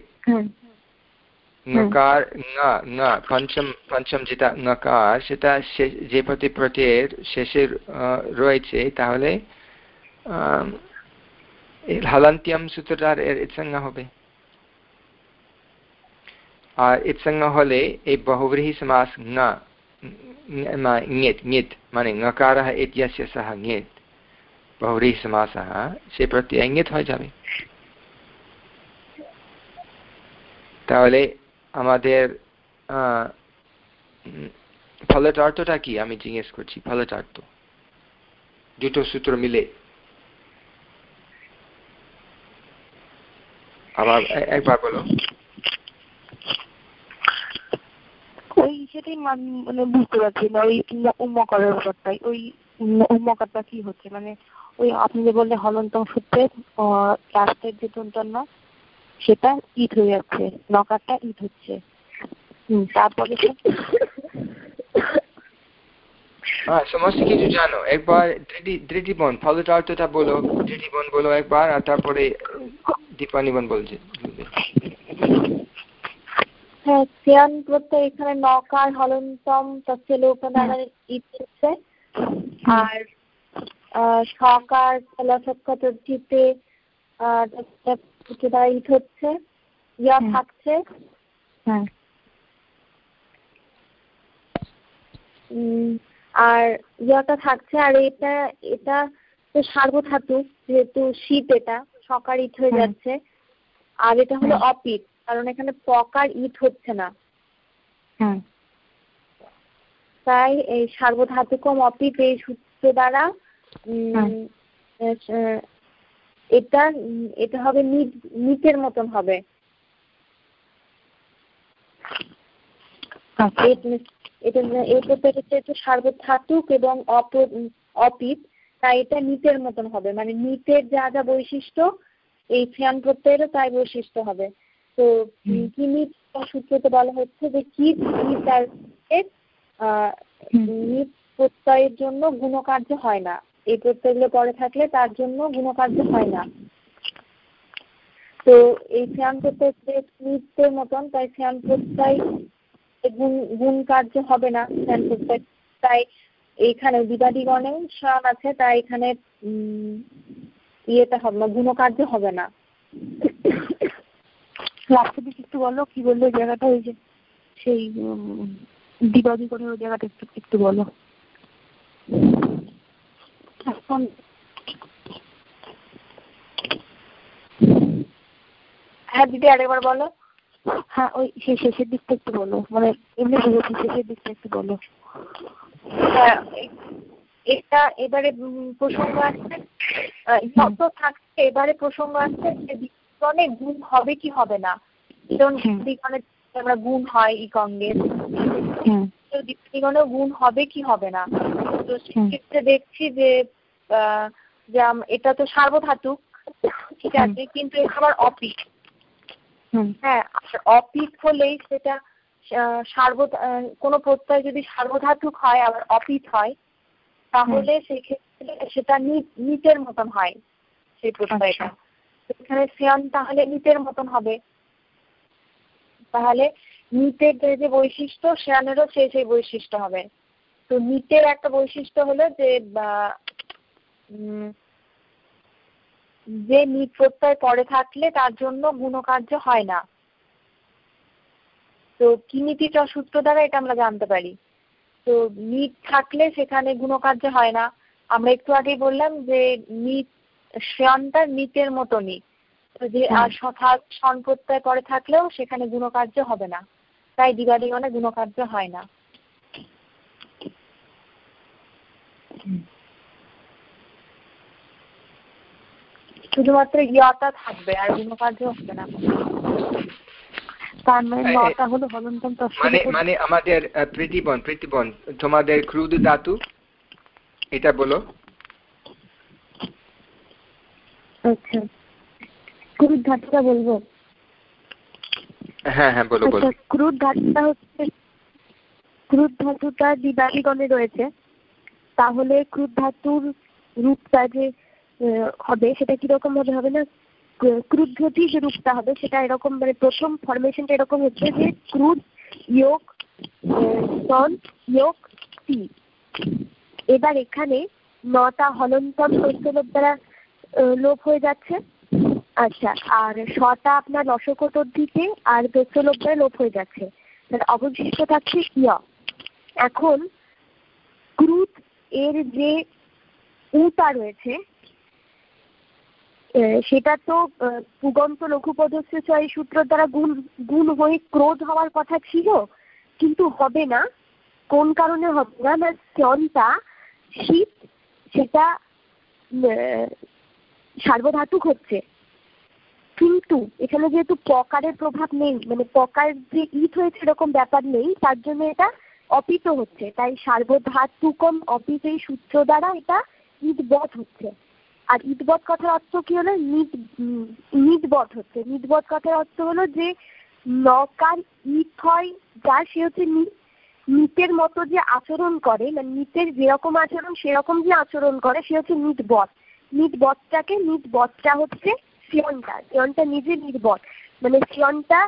নকার না পঞ্চম পঞ্চম যেটা নকার সেটা যে প্রতি প্রত্যয়ের শেষে রয়েছে তাহলে হলন্ত্যম সূত্রটার এর ইৎসংজ্ঞা হবে আর ইৎসংজ্ঞা হলে এই বহুব্রীহি সমাস না ङित् ङित् মানে ङकारः इत्यस्य सः ङित् बहुव्रीहि समासः সে প্রত্যয় ङित् হয়ে যাবে তাহলে আমাদের ফলতার্থটা কি? আমি জিজ্ঞেস করছি ফলতার্থ দুটো সূত্র মিলে। আবার একবার বলো। ওই সেটাই মানে বুঝতে পারছি না, ওই উম্মকরের ব্যাপারটাই। ওই উম্মকারটা কি হচ্ছে? মানে ওই আপনি যে বললে হলন্তম সূত্রের লাস্টের যে দন্তন্য সেটা ঈদ হয়ে যাচ্ছে নকারটা ঈদ হচ্ছে। তারপরে হ্যাঁ সমস্ত কিছু জানো। একবার ধৃতিবন ফলতার্থটা বলো ধৃতিবন বলো একবার আর তারপরে দীপানিবন বলছে। হ্যাঁ শ্রেয়ান প্রত্যয় এখানে নকার হলন্তম তচ্ছে লোকদানের ঈদ হচ্ছে। আর সকার দ্বারা ঈদ হচ্ছে ইয়া থাকছে। হ্যাঁ। আর ইয়াটা থাকছে আর এটা এটা তো সার্বধাতু যেহেতু শীত এটা সকার ঈদ হয়ে যাচ্ছে। আর এটা হলো অপিত কারণ এখানে পকার ইট হচ্ছে না। তাই এই সার্বধাতুকম অপিত এই সূত্র দ্বারা এটা এটা হবে নিটের মতন হবে। এটা এই প্রত্যেকটা একটু সার্বধাতুক এবং অপিত তাই এটা নিটের মতন হবে। মানে নিটের যা যা বৈশিষ্ট্য এই ফ্যান প্রত্যয়েরও তাই বৈশিষ্ট্য হবে। তো কিমিত সূত্রতে বলা হচ্ছে যে কিট তার নিট প্রত্যয়ের জন্য গুণকার্য হয় না। এই প্রত্যয়গুলো পরে থাকলে তার জন্য গুণকার্য হয় না। তো এই ফ্যান প্রত্যয় মতন, তাই ফ্যান প্রত্যয় গুণ গুণ কার্য হবে না। ফ্যান প্রত্যয় তাই এইখানে বিবাদীগণেও শ্রান আছে, তাই এখানে ইয়েটা হবে না, গুণকার্য হবে না। একটু বলো, কি বলল জায়গাটা, ওই যে সেই দিবাদি করে ওই জায়গাটা একটু একটু বলো। এখন হ্যাঁ দিদি আরেকবার বলো। হ্যাঁ ওই সেই শেষের দিকটা একটু বলো। মানে এমনি বুঝেছি শেষের দিকটা একটু বলো। হ্যাঁ এটা এবারে প্রসঙ্গ আসছে। যত থাকছে এবারে প্রসঙ্গ আসছে যে গুণ হবে কি হবে না। যেমন আমরা গুণ হয় ইকঙ্গের দ্বিগণেও গুণ হবে কি হবে না? তো সেক্ষেত্রে দেখছি যে এটা তো সার্বধাতুক ঠিক আছে কিন্তু এটা আবার অপিক। হ্যাঁ অপিক হলেই সেটা সার্ব কোনো প্রত্যয় যদি সার্বধাতুক হয় আবার অপিত হয় তাহলে সেক্ষেত্রে সেটা নিটের মতন হয় সেই প্রত্যয়টা। এখানে শ্রেয়ন তাহলে নিটের মতন হবে। তাহলে নিটের যে বৈশিষ্ট্য শ্রেয়ানেরও সেই সেই বৈশিষ্ট্য হবে। তো নিটের একটা বৈশিষ্ট্য হলো যে যে নিট প্রত্যয় পরে থাকলে তার জন্য গুণকার্য হয় না। তো কিমিতি সূত্র দ্বারা এটা আমরা জানতে পারি। তো নিট থাকলে সেখানে গুণকার্য হয় না। আমরা একটু আগেই বললাম যে নিট শ্রেয়নটা নিটের মতনই তো যে আর সন প্রত্যয় পরে থাকলেও সেখানে গুণকার্য হবে না। তাই দিবাদিগণে গুণকার্য হয় না। শুধুমাত্র ইয়টা থাকবে আর গুণকার্য হবে না। তার মানে নটা হলো হলন্তম মানে মানে আমাদের প্রীতিবন প্রীতিবন তোমাদের ক্রুদ ধাতু? এটা বলো। আচ্ছা। ক্রুদ ধাতুটা বলব? হ্যাঁ হ্যাঁ বলো বলো। আচ্ছা ক্রুদ ধাতুটা হচ্ছে ক্রুদ ধাতুটা দ্বিবাদিগণে রয়েছে। তাহলে ক্রুদ ধাতুর রূপটা যে হবে সেটা কীরকম ভাবে হবে না? ক্রুদ্ধটি যে রূপটা হবে সেটা এরকম মানে প্রথম ফরমেশনটা এরকম হচ্ছে যে ক্রুদ ইয়োগ সন ইয়োগ টি এবার এখানে নটা হলন্তন প্রত্যলোপ দ্বারা লোপ হয়ে যাচ্ছে। আচ্ছা আর ছটা আপনার রসকোটর্ধিতে আর প্রত্যলোপ দ্বারা লোপ হয়ে যাচ্ছে। অবশিষ্ট থাকছে ইয় এখন ক্রুদ এর যে উটা রয়েছে সেটা তো পুগন্ত লঘুপদস্য ছয় সূত্র দ্বারা গুণ গুণ হয়ে ক্রোধ হওয়ার কথা ছিল, কিন্তু হবে না। কোন কারণে হবে না? না চনটা শীত, সেটা সার্বধাতুক হচ্ছে। কিন্তু এখানে যেহেতু পকারের প্রভাব নেই মানে পকার যে ইট হয়েছে এরকম ব্যাপার নেই, তার জন্য এটা অপিত হচ্ছে। তাই সার্বধাতুকম অপিত এই সূত্র দ্বারা এটা ইটবধ হচ্ছে। আর ইটবধ কথার অর্থ কি হলো? নিট নিটবধ হচ্ছে। নিটবধ কথার অর্থ হলো যে নকার ইট হয় যার সে হচ্ছে নিতের মতো যে আচরণ করে মানে নিতের যেরকম আচরণ, সেরকম যে আচরণ করে, সে হচ্ছে নিটবধ নিটবধটাকে নিটবধটা হচ্ছে সিয়নটা সিয়নটা নিজে নির্বট মানে সিয়নটা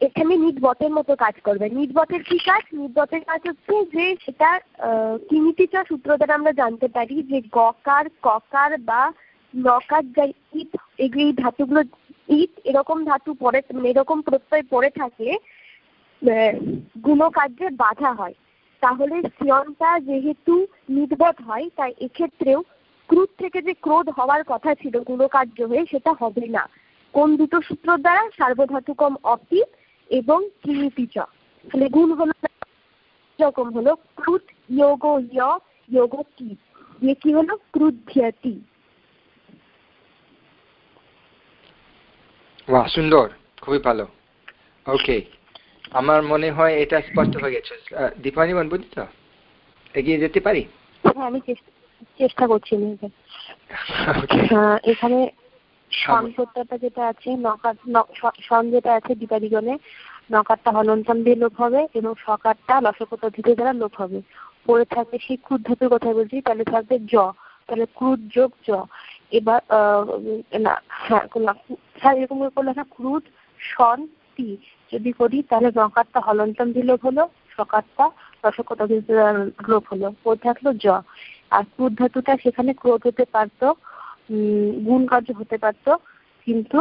এখানে নিটবটের মতো কাজ করবে। নিটবটের কি কাজ? নিটবটের কাজ হচ্ছে যে সেটা কিমিতিচ সূত্র দ্বারা আমরা জানতে পারি যে গকার, ককার বা নকার যা ইট এই ধাতুগুলো, ইট এরকম ধাতু পরে মানে এরকম প্রত্যয় পড়ে থাকে গুণকার্যে বাধা হয়। তাহলে সিয়নটা যেহেতু নির্বত হয়, তাই এক্ষেত্রেও ক্রোধ থেকে যে ক্রোধ হওয়ার কথা ছিল গুণকার্য হয়ে সেটা হবে না। কোন দুটো সূত্র দ্বারা সার্বধাতুকম অপি এবং কিমিতিচ তাহলে গুণ হলো রকম হলো ক্রুত যোগ যোগ কি দিয়ে কি হলো? ক্রুধ্যতি। বাহ সুন্দর খুবই ভালো। ওকে আমার মনে হয় এটা স্পষ্ট হয়ে গেছে। দীপানি বুঝি তো? এগিয়ে যেতে পারি? হ্যাঁ আমি চেষ্টা করছি। এখানে যেটা আছে আছে নকারটা হলন্তন দিয়ে লোপ হবে এবং সকারটা লসকতা ধীরে দ্বারা লোপ হবে। পরে থাকবে সেই কথা বলছি, তাহলে থাকবে জ, তাহলে ক্রুদ যোগ জ। এবার না হ্যাঁ এরকম করে করলে না ক্রুদ সন টি যদি করি, তাহলে নকারটা হলন্তন দিয়ে লোপ হলো সকারটা রসকতা লোপ হলো। পরে থাকল জ। আর ক্রুদ ধাতুটা সেখানে ক্রোধ হতে পারত। গুণ কার্য হতে পারত কিন্তু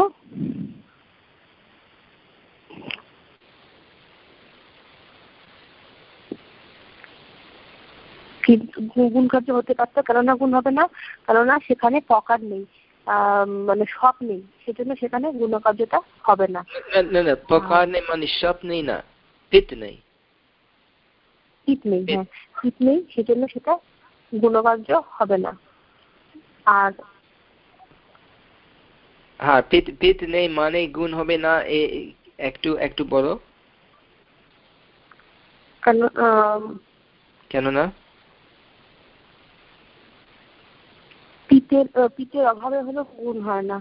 গুণ কার্য হতে পারতো কেননা গুণ হবে না কেননা সেখানে পকার নেই মানে সব নেই সেজন্য সেখানে গুণকার্যটা হবে না। না না পকার নেই মানে সব নেই না পিত নেই। পিত নেই হ্যাঁ পিত নেই সেজন্য সেটা গুণকার্য হবে না। আর হ্যাঁ পিত পিত নেই মানে গুণ হবে না একটু একটু বলো কেন কেন না পিতের পিতের অভাবে হলো গুণ হয় না।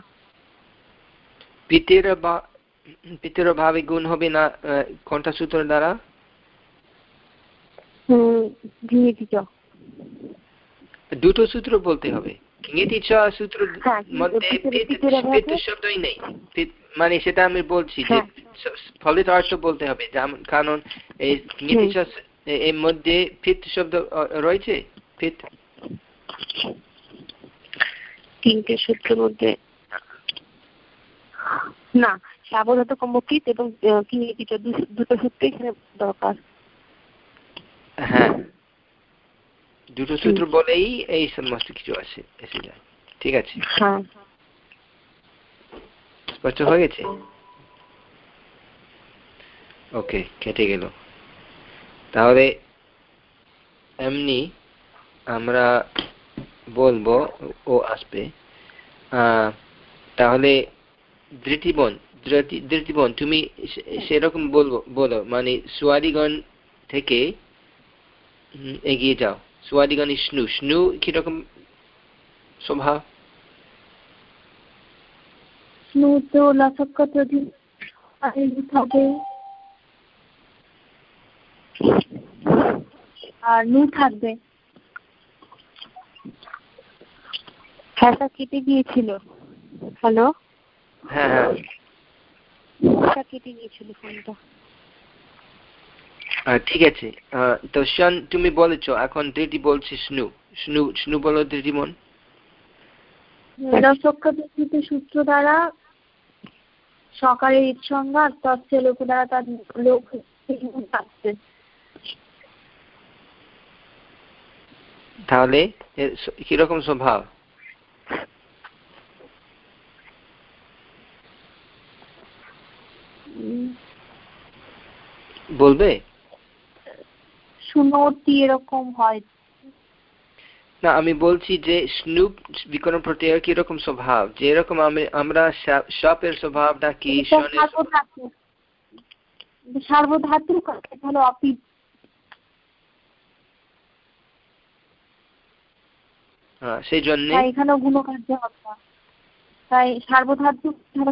পিতের পিতের অভাবে গুণ হবে না কোনটা সূত্র দ্বারা? দুটো সূত্র বলতে হবে। সূত্র মধ্যে শব্দই নেই। মানে সেটা আমি বলছি যে ফলিত অর্থ বলতে হবে। কারণ এই এর মধ্যে ফিত শব্দ রয়েছে? ফিত তিনটে সূত্রের মধ্যে। না সাবধাত কম্বকিত এবং দুটো সূত্র এখানে দরকার। হ্যাঁ। দুটো সূত্র বলেই এই সমস্ত কিছু আছে এসে যায়। ঠিক আছে? হ্যাঁ। স্পষ্ট হয়ে গেছে? ওকে কেটে গেল। তাহলে এমনি আমরা বলব ও আসবে। তাহলে ধৃতিবন ধৃতিবন তুমি সেরকম বলব বলো মানে সোয়াদিগণ থেকে এগিয়ে যাও। সোয়াদিগণ স্নু স্নু কীরকম স্বভাব? স্নু তো আর নু থাকবে। হ্যাঁ কেটে গিয়েছিল। হ্যালো হ্যাঁ হ্যাঁ। কেটে গিয়েছিল ফোনটা। ঠিক আছে। তো শন তুমি বলেছ এখন দিদি বলছি স্নু। স্নু স্নু বলো দিদিমন। রসক্ষিত সূত্র দ্বারা সকালের ইৎসংজ্ঞা তৎসে লোক দ্বারা তার লোক তাহলে কীরকম স্বভাব? বলবে? সুনতি এরকম হয়? না আমি বলছি যে স্নুপ বিকরণ প্রত্যয় কীরকম স্বভাব? যেরকম আমরা সাপের স্বভাবটা কি সার্বধাতু হলো অপিত সেই জন্য। এখানে গুণকার্য হবে তাই সার্বধাতু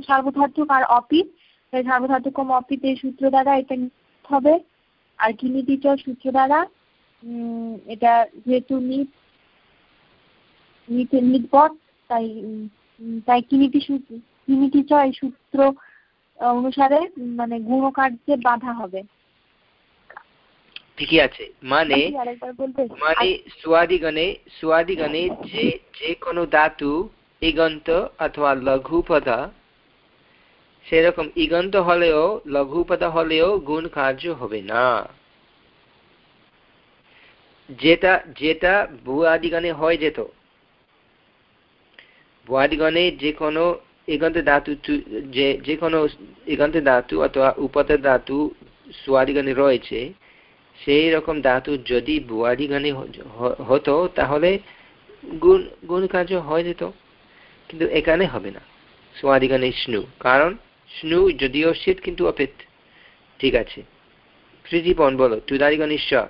সার্বধাতুক আর অপিত তাই সার্বধাতুক অপিত এই সূত্র দ্বারা এটা হবে। আর কিনিটিচ সূত্র দ্বারা এটা যেহেতু নিট নিটপট তাই তাই কিনিটি কিনিটিচ এই সূত্র অনুসারে মানে গুণকার্যে বাধা হবে। ঠিকই আছে। মানে মানে সুয়াদিগণে সুয়াদিগণে যে যে কোনো ধাতু ইগন্ত অথবা লঘুপদা সেরকম ইগন্ত হলেও, লঘুপদা হলেও গুণ কার্য হবে না। যেটা যেটা ভুয়াদিগণে হয় যেত। ভুয়াদিগণে যে কোনো ইগন্ত ধাতু যে যে কোনো ইগন্ত ধাতু অথবা উপত ধাতু সুয়াদিগণে রয়েছে, সেই রকম ধাতু যদি বুয়াদিগণে হতো, তাহলে গুণ গুণ কার্য হয়ে যেত। কিন্তু এখানে হবে না। সোয়াদিগণে স্নু কারণ স্নু, যদিও শীত কিন্তু অপেত। ঠিক আছে। পৃথিবন বলো তুদারিগণ ঈশ্বর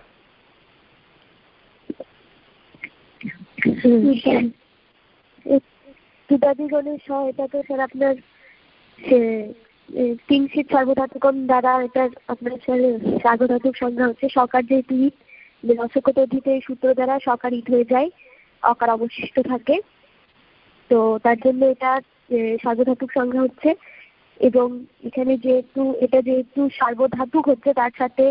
তুদাদিগণের স এটা তো স্যার আপনার কিংসিত সার্বধাতুকম দ্বারা আপনার সার্বধাতুক সংজ্ঞা হচ্ছে, সকার যেহেতু ইট সূত্র দ্বারা সকার ইট হয়ে যায়, অকার অবশিষ্ট থাকে। তো তার জন্য এটা সার্বধাতুক সংজ্ঞা হচ্ছে এবং এখানে যেহেতু এটা যেহেতু সার্বধাতুক হচ্ছে তার সাথে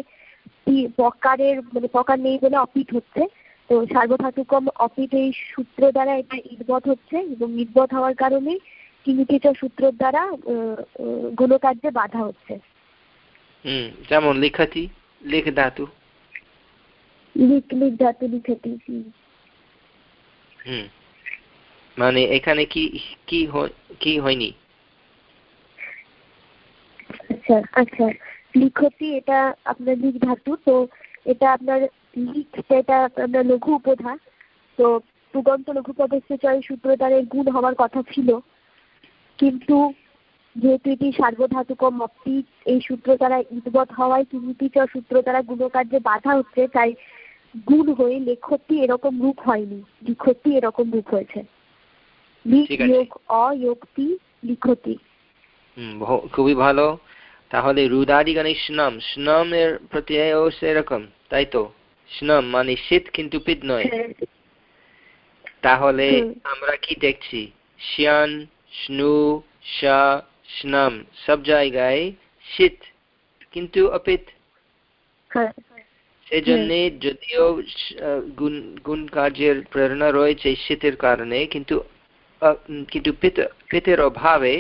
পকারের মানে পকার নেই বলে অপিট হচ্ছে। তো সার্বধাতুকম অপিট এই সূত্র দ্বারা এটা ইটবধ হচ্ছে এবং ইটবধ হওয়ার কারণে কিমিটিচ সূত্রের দ্বারা গুণকার্যে বাধা হচ্ছে। যেমন লিখাতি লিখ ধাতু। লিখ লিখ ধাতু লিখাতি মানে এখানে কি কি কি হয়নি? আচ্ছা আচ্ছা। লিখতি এটা আপনার লিখ ধাতু তো এটা আপনার লিখ এটা আপনার লঘু উপধা। তো তুগন্ত লঘু পদস্থ সূত্র দ্বারা গুণ হওয়ার কথা ছিল। কিন্তু যেহেতু এটি সার্বধাতুক মক্তি এই সূত্র দ্বারা উদ্গত হওয়ায় কিমিতিচ সূত্র দ্বারা গুণকার্যে বাধা হচ্ছে তাই গুণ হয়ে লেখকটি এরকম রূপ হয়নি। লিখতি এরকম রূপ হয়েছে। লিখ অয়োগটি লিখতি। খুবই ভালো। তাহলে রুদাদিগণে স্নম স্নমের প্রত্যয় সেরকম তাই তো? স্নম মানে শীত কিন্তু পিত নয়। হ্যাঁ। তাহলে আমরা কি দেখছি? শিয়ান স্নু শা স্নাম সব জায়গায় শীত কিন্তু অপিত। হ্যাঁ। সেজন্য যদিও গুণ গুণ কার্যের প্রেরণা রয়েছে শীতের কারণে কিন্তু কিন্তু পিতের অভাবে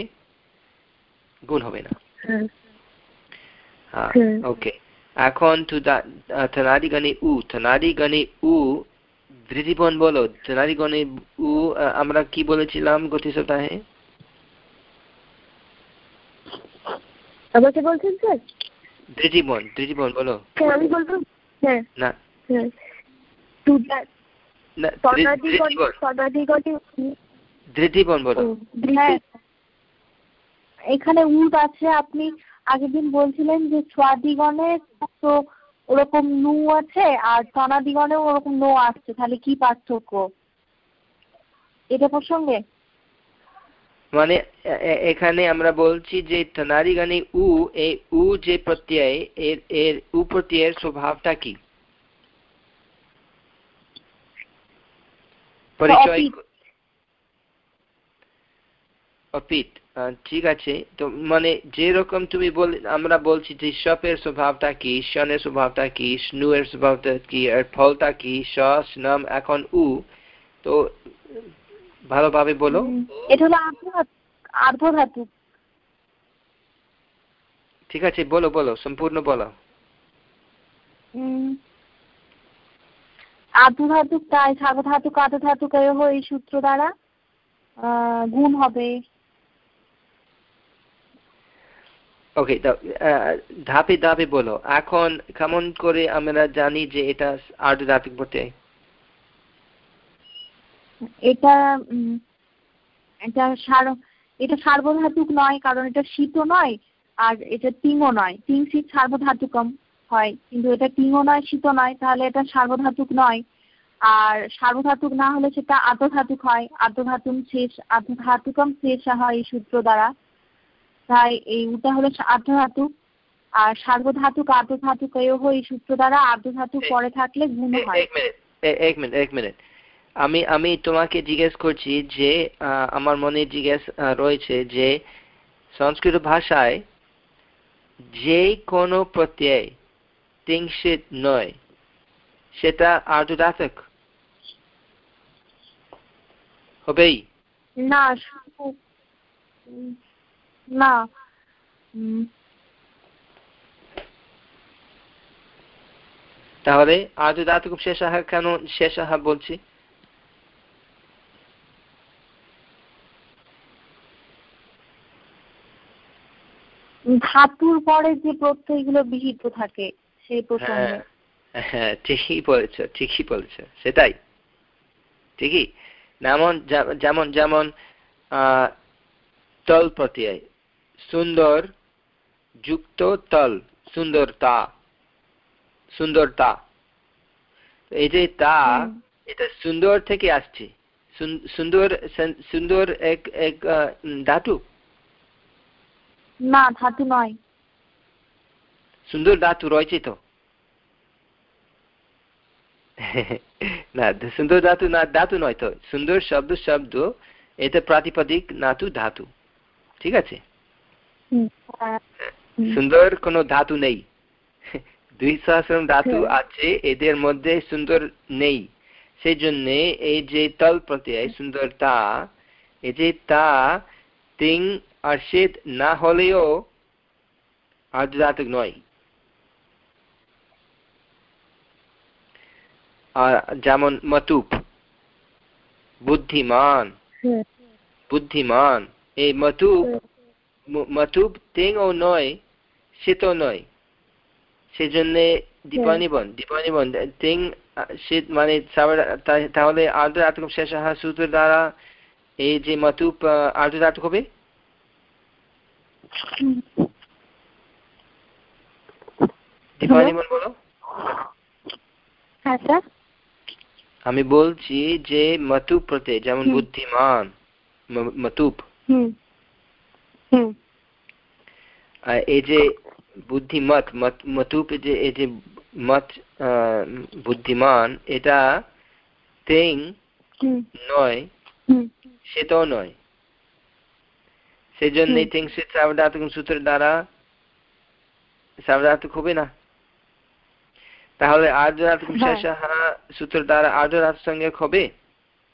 গুণ হবে না। ওকে এখন থনাদিগণে উ থনাদিগণে উ ধৃতিবন বলো থনাদিগণে উ আমরা কি বলেছিলাম গতি সপ্তাহে আমাকে বলছেন স্যার ধৃতিবন ধৃতিবন বলো হ্যাঁ আমি বলব হ্যাঁ না হ্যাঁ ধৃতিবন বলো হ্যাঁ। এখানে উট আছে আপনি আগের দিন বলছিলেন যে স্বাদিগণে তো ওরকম নু আছে আর তনাদিগণেও ওরকম নো আসছে তাহলে কি পার্থক্য? এটা প্রসঙ্গে? মানে এখানে আমরা বলছি যে তনারি গানে উ এই উ যে প্রত্যয় এর এর উ প্রত্যয়ের স্বভাবটা কি? পরিচয় অপিত ঠিক আছে? তো মানে যেরকম তুমি বল আমরা বলছি যে সপের স্বভাবটা কি? শনের স্বভাবটা কি? স্নু এর স্বভাবটা কি? আর ফলটা কি? স স্নম এখন উ। তো ভালোভাবে বলো। এটা হলো আর্ধধাতু ঠিক আছে বলো বলো সম্পূর্ণ বলো। আর্ধধাতুক তাই সার্বধাতুক আর্ধধাতুক এই সূত্র দ্বারা গুণ হবে। ওকে ধাপে ধাপে বলো। এখন কেমন করে আমরা জানি যে এটা আর্ধধাতুক বটে এটা এটা সার, এটা সার্বধাতুক নয়, কারণ এটা শীতও নয়, আর এটা টিংও নয়। টিং শীত সার্বধাতুকম হয়, কিন্তু এটা টিংও নয়, শীতও নয়, তাহলে এটা সার্বধাতুক নয়। আর সার্বধাতুক না হলে সেটা আর্ধধাতুক হয়। আর্ধধাতুক শেষ, আর্ধধাতুকম শেষ হয় এই সূত্র দ্বারা। তাই এই ওটা হলো আর্ধধাতুক আর সার্বধাতুক আর্ধধাতুক এই সূত্র দ্বারা আর্ধধাতুক পরে থাকলে গুণ হয়। এক মিনিট এক মিনিট আমি আমি তোমাকে জিজ্ঞেস করছি যে আমার মনে জিজ্ঞেস রয়েছে যে সংস্কৃত ভাষায় যে কোনো প্রত্যয় তিংশিত নয় সেটা আর্ধধাতক হবেই? না না। তাহলে আর্ধধাতুক শেষ কেন শেষ বলছি? ধাতুর পরে যে প্রত্যয়গুলো বিহিত থাকে সেই প্রসঙ্গে। হ্যাঁ, হ্যাঁ ঠিকই বলেছ ঠিকই বলেছ সেটাই। ঠিকই? যেমন যেমন যেমন তল প্রত্যয়। সুন্দর যুক্ত তল সুন্দরতা সুন্দরতা এই যে তা এটা সুন্দর থেকে আসছে। সুন্দর সুন্দর এক এক ধাতু? না ধাতু নয়। সুন্দর ধাতু রয়েছে তো? না সুন্দর ধাতু না ধাতু নয় তো। সুন্দর শব্দ শব্দ এটা প্রাতিপদিক নাতু ধাতু। ঠিক আছে? সুন্দর কোনো ধাতু নেই। দুই সহস্রম ধাতু আছে এদের মধ্যে সুন্দর নেই। সেই জন্য এই যে তল প্রত্যয় সুন্দরতা এই যে তা তিং আর শীত না হলেও আর্ধধাতুক নয়। আর যেমন মতুপ বুদ্ধিমান বুদ্ধিমান এই মতুপ মতুপ তিংও নয় শীতও নয়। সেজন্য দীপানিবন দীপানিবন তিং শীত মানে তাহলে আর্ধধাতুক শেষ সূত্র দ্বারা এই যে মতুপ আর্ধধাতুক হবে? বলো। হ্যাঁ, আমি বলছি যে মতুপ প্রত্যয় যেমন বুদ্ধিমান মতুপ এই যে বুদ্ধিমত মতুপ যে এই যে মত বুদ্ধিমান এটা তেং নয় সেটাও নয়। সেই জন্য তিংশিত সাবধাতুক সূত্রের দ্বারা সাবধাতুক হবে না। তাহলে আর্যধাতুক শেষ সূত্রের দ্বারা আর্যধাতুক সঙ্গে হবে?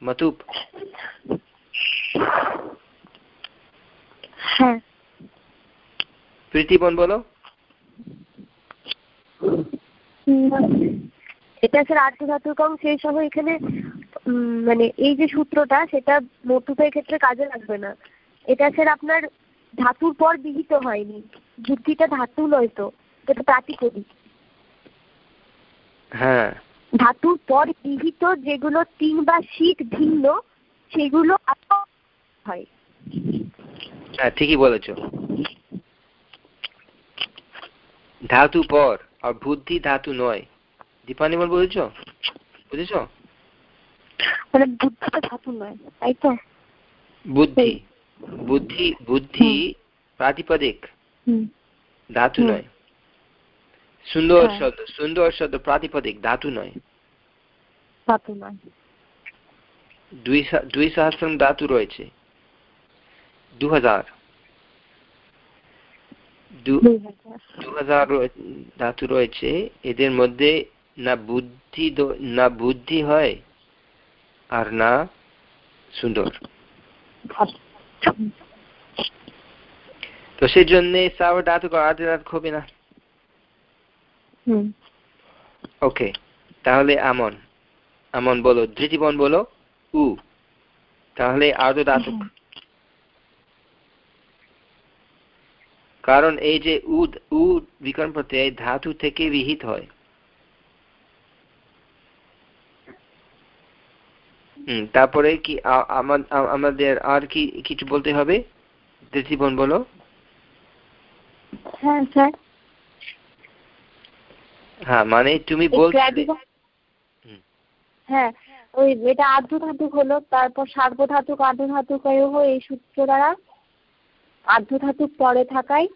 মতুপ? হ্যাঁ। প্রীতিবন বলো। এটা স্যার আর্ধধাতুকম সেই সময় এখানে মানে এই যে সূত্রটা সেটা মতুপের ক্ষেত্রে কাজে লাগবে না। এটা স্যার আপনার ধাতুর পর বিহিত হয়নি। বুদ্ধিটা ধাতু নয় তো এটা প্রাতিপদিক। হ্যাঁ। ধাতুর পর বিহিত যেগুলো তিন বা শীত ভিন্ন সেগুলো হয়। হ্যাঁ ঠিকই বলেছ। ধাতু পর আর বুদ্ধি ধাতু নয়। দীপানিমল বুঝেছ? বুঝেছ? মানে বুদ্ধিটা ধাতু নয় তাই তো? বুদ্ধি। বুদ্ধি বুদ্ধি প্রাতিপদিক। ধাতু নয়। সুন্দর হ্যাঁ। শব্দ সুন্দর শব্দ প্রাতিপদিক ধাতু নয়। ধাতু নয়। দুই দুই সহস্রম ধাতু রয়েছে। দু হাজার দু- ধাতু রয়েছে। এদের মধ্যে না বুদ্ধি না বুদ্ধি হয় আর না সুন্দর। তো সেই জন্য সাওয়ার ধাতু আধে ধাতু হবে না। ওকে তাহলে আমন। আমন বলো ধৃতিবন বলো উ। তাহলে আর্ধ ধাতু। কারণ এই যে উদ উ বিকরণ প্রত্যয় ধাতু থেকে বিহিত হয়। তারপরে কি আমাদের আর কি কিছু বলতে হবে? ধৃতিবন বলো। হ্যাঁ হ্যাঁ মানে তুমি হুম। হ্যাঁ ওই এটা আর্ধ ধাতুক হলো তারপর সার্বধাতুক আর্ধ ধাতুক এই সূত্র দ্বারা আর্ধ ধাতুক পরে থাকায়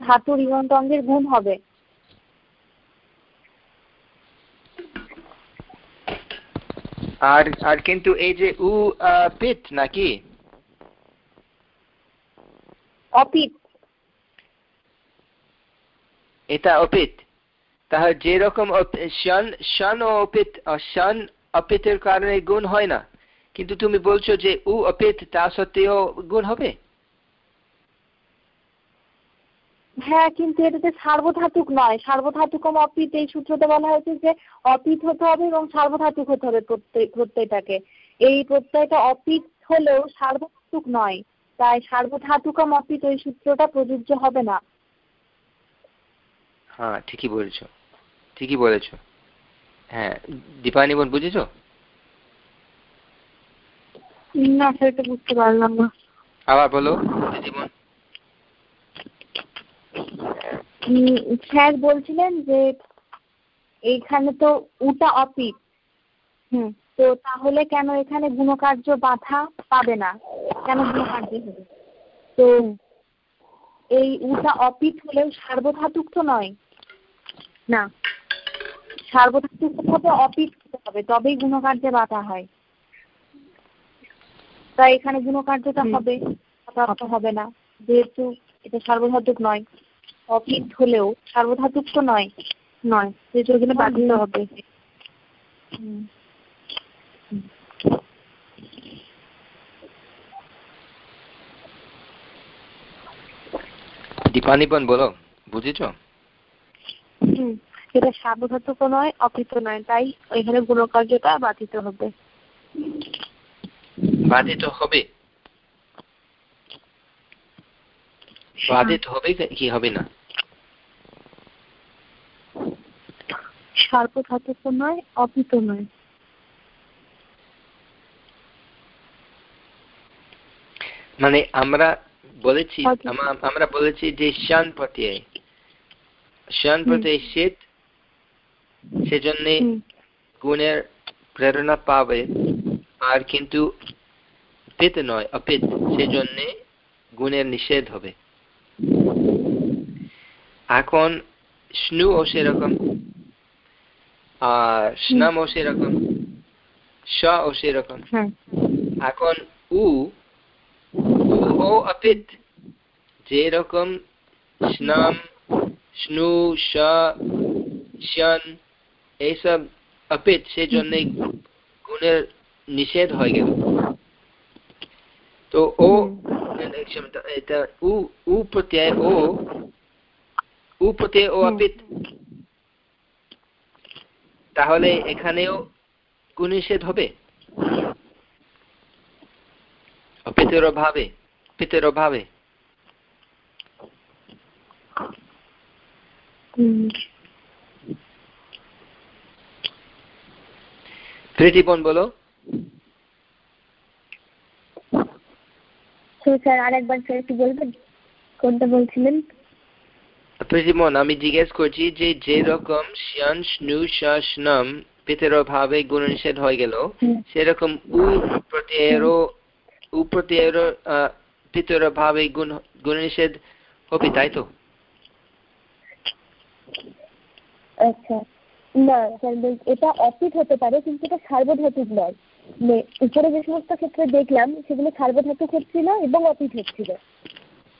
ধাতুর ইগন্ত অঙ্গের গুণ হবে। আর আর কিন্তু এই যে উ পিত নাকি? অপিত। এটা অপিত। তাহলে যেরকম শন শন ও অপিত শন অপিতের কারণে গুণ হয় না? কিন্তু তুমি বলছো যে উ অপিত তা সত্ত্বেও গুণ হবে? হ্যাঁ কিন্তু এটাতে সার্বধাতুক নয়। সার্বধাতুকম অপিত এই সূত্রতে বলা হয়েছে যে অপিত হতে হবে এবং সার্বধাতুক হতে হবে প্রত্যয় প্রত্যয়টাকে। এই প্রত্যয়টা অপিত হলেও সার্বধাতুক নয়। তাই সার্বধাতুকম অপিত এই সূত্রটা প্রযোজ্য হবে না। হ্যাঁ ঠিকই বলেছ। ঠিকই বলেছ। হ্যাঁ দীপানি বোন বুঝেছ? না সেটা বুঝতে পারলাম না। আবার বলো। উম, স্যার বলছিলেন যে এইখানে তো উটা অপিত হুম তো তাহলে কেন এখানে গুণকার্য বাধা পাবে না? কেন গুণকার্য হবে? তো এই উটা অপিত হলেও সার্বধাতুক তো নয়। না সার্বধাতুক হবে অপিত হতে হবে তবেই গুণকার্যে বাধা হয়। তাই এখানে গুণকার্যটা হবে বাধা হবে না। যেহেতু এটা সার্বধাতুক নয় অপিত হলেও সার্বধাতুক তো নয়। নয়। ওখানে বাধিত হবে। হুম। দীপানি বোন বলো বুঝেছ? হুম, এটা সার্বধাতুক নয় অপিত নয়। তাই এখানে গুণকার্যটা বাধিত হবে। বাধিত হবে। বাধিত হবে কি? হবে না? সার্বধাতুক নয় অপিত নয়। মানে আমরা বলেছি। আমরা বলেছি যে শান প্রত্যয়। শান প্রত্যয় শীত সেজন্য গুণের প্রেরণা পাবে। আর কিন্তু পিত নয় অপিত। সেজন্য গুণের নিষেধ হবে। এখন স্নু ও সেরকম আর স্নাম ও সেরকম স ও সেরকম। এখন উ ও অপিত। যেরকম স্নাম স্নু শন এইসব অপিত সেজন্য গুণের নিষেধ হয়ে গেল। ক্ষমতা, এটা উ উ প্রত্যয় ও উ প্রত্যয় ও হুম। তাহলে এখানেও গুণ নিষেধ হবে অপিতের অভাবে পিতের অভাবে বলো তো স্যার আরেকবার স্যার একটু বলবেন? কোনটা বলছিলেন? প্রতিমন আমি জিজ্ঞেস করছি যে যেরকম শ্যান স্নু শাসনম পিতের অভাবে গুণ নিষেধ হয়ে গেল সেরকম উ প্রত্যয়েরও উপ্রত্যয়ের পিতর ভাবে গুণ গুণ নিষেধ হবে তাই তো? আচ্ছা। না স্যার এটা অপিট হতে পারে কিন্তু এটা সার্বধাতুক নয়। উপরে যে সমস্ত ক্ষেত্রে দেখলাম, সেগুলো সার্বধাতুক হচ্ছিল এবং অতীত হচ্ছিল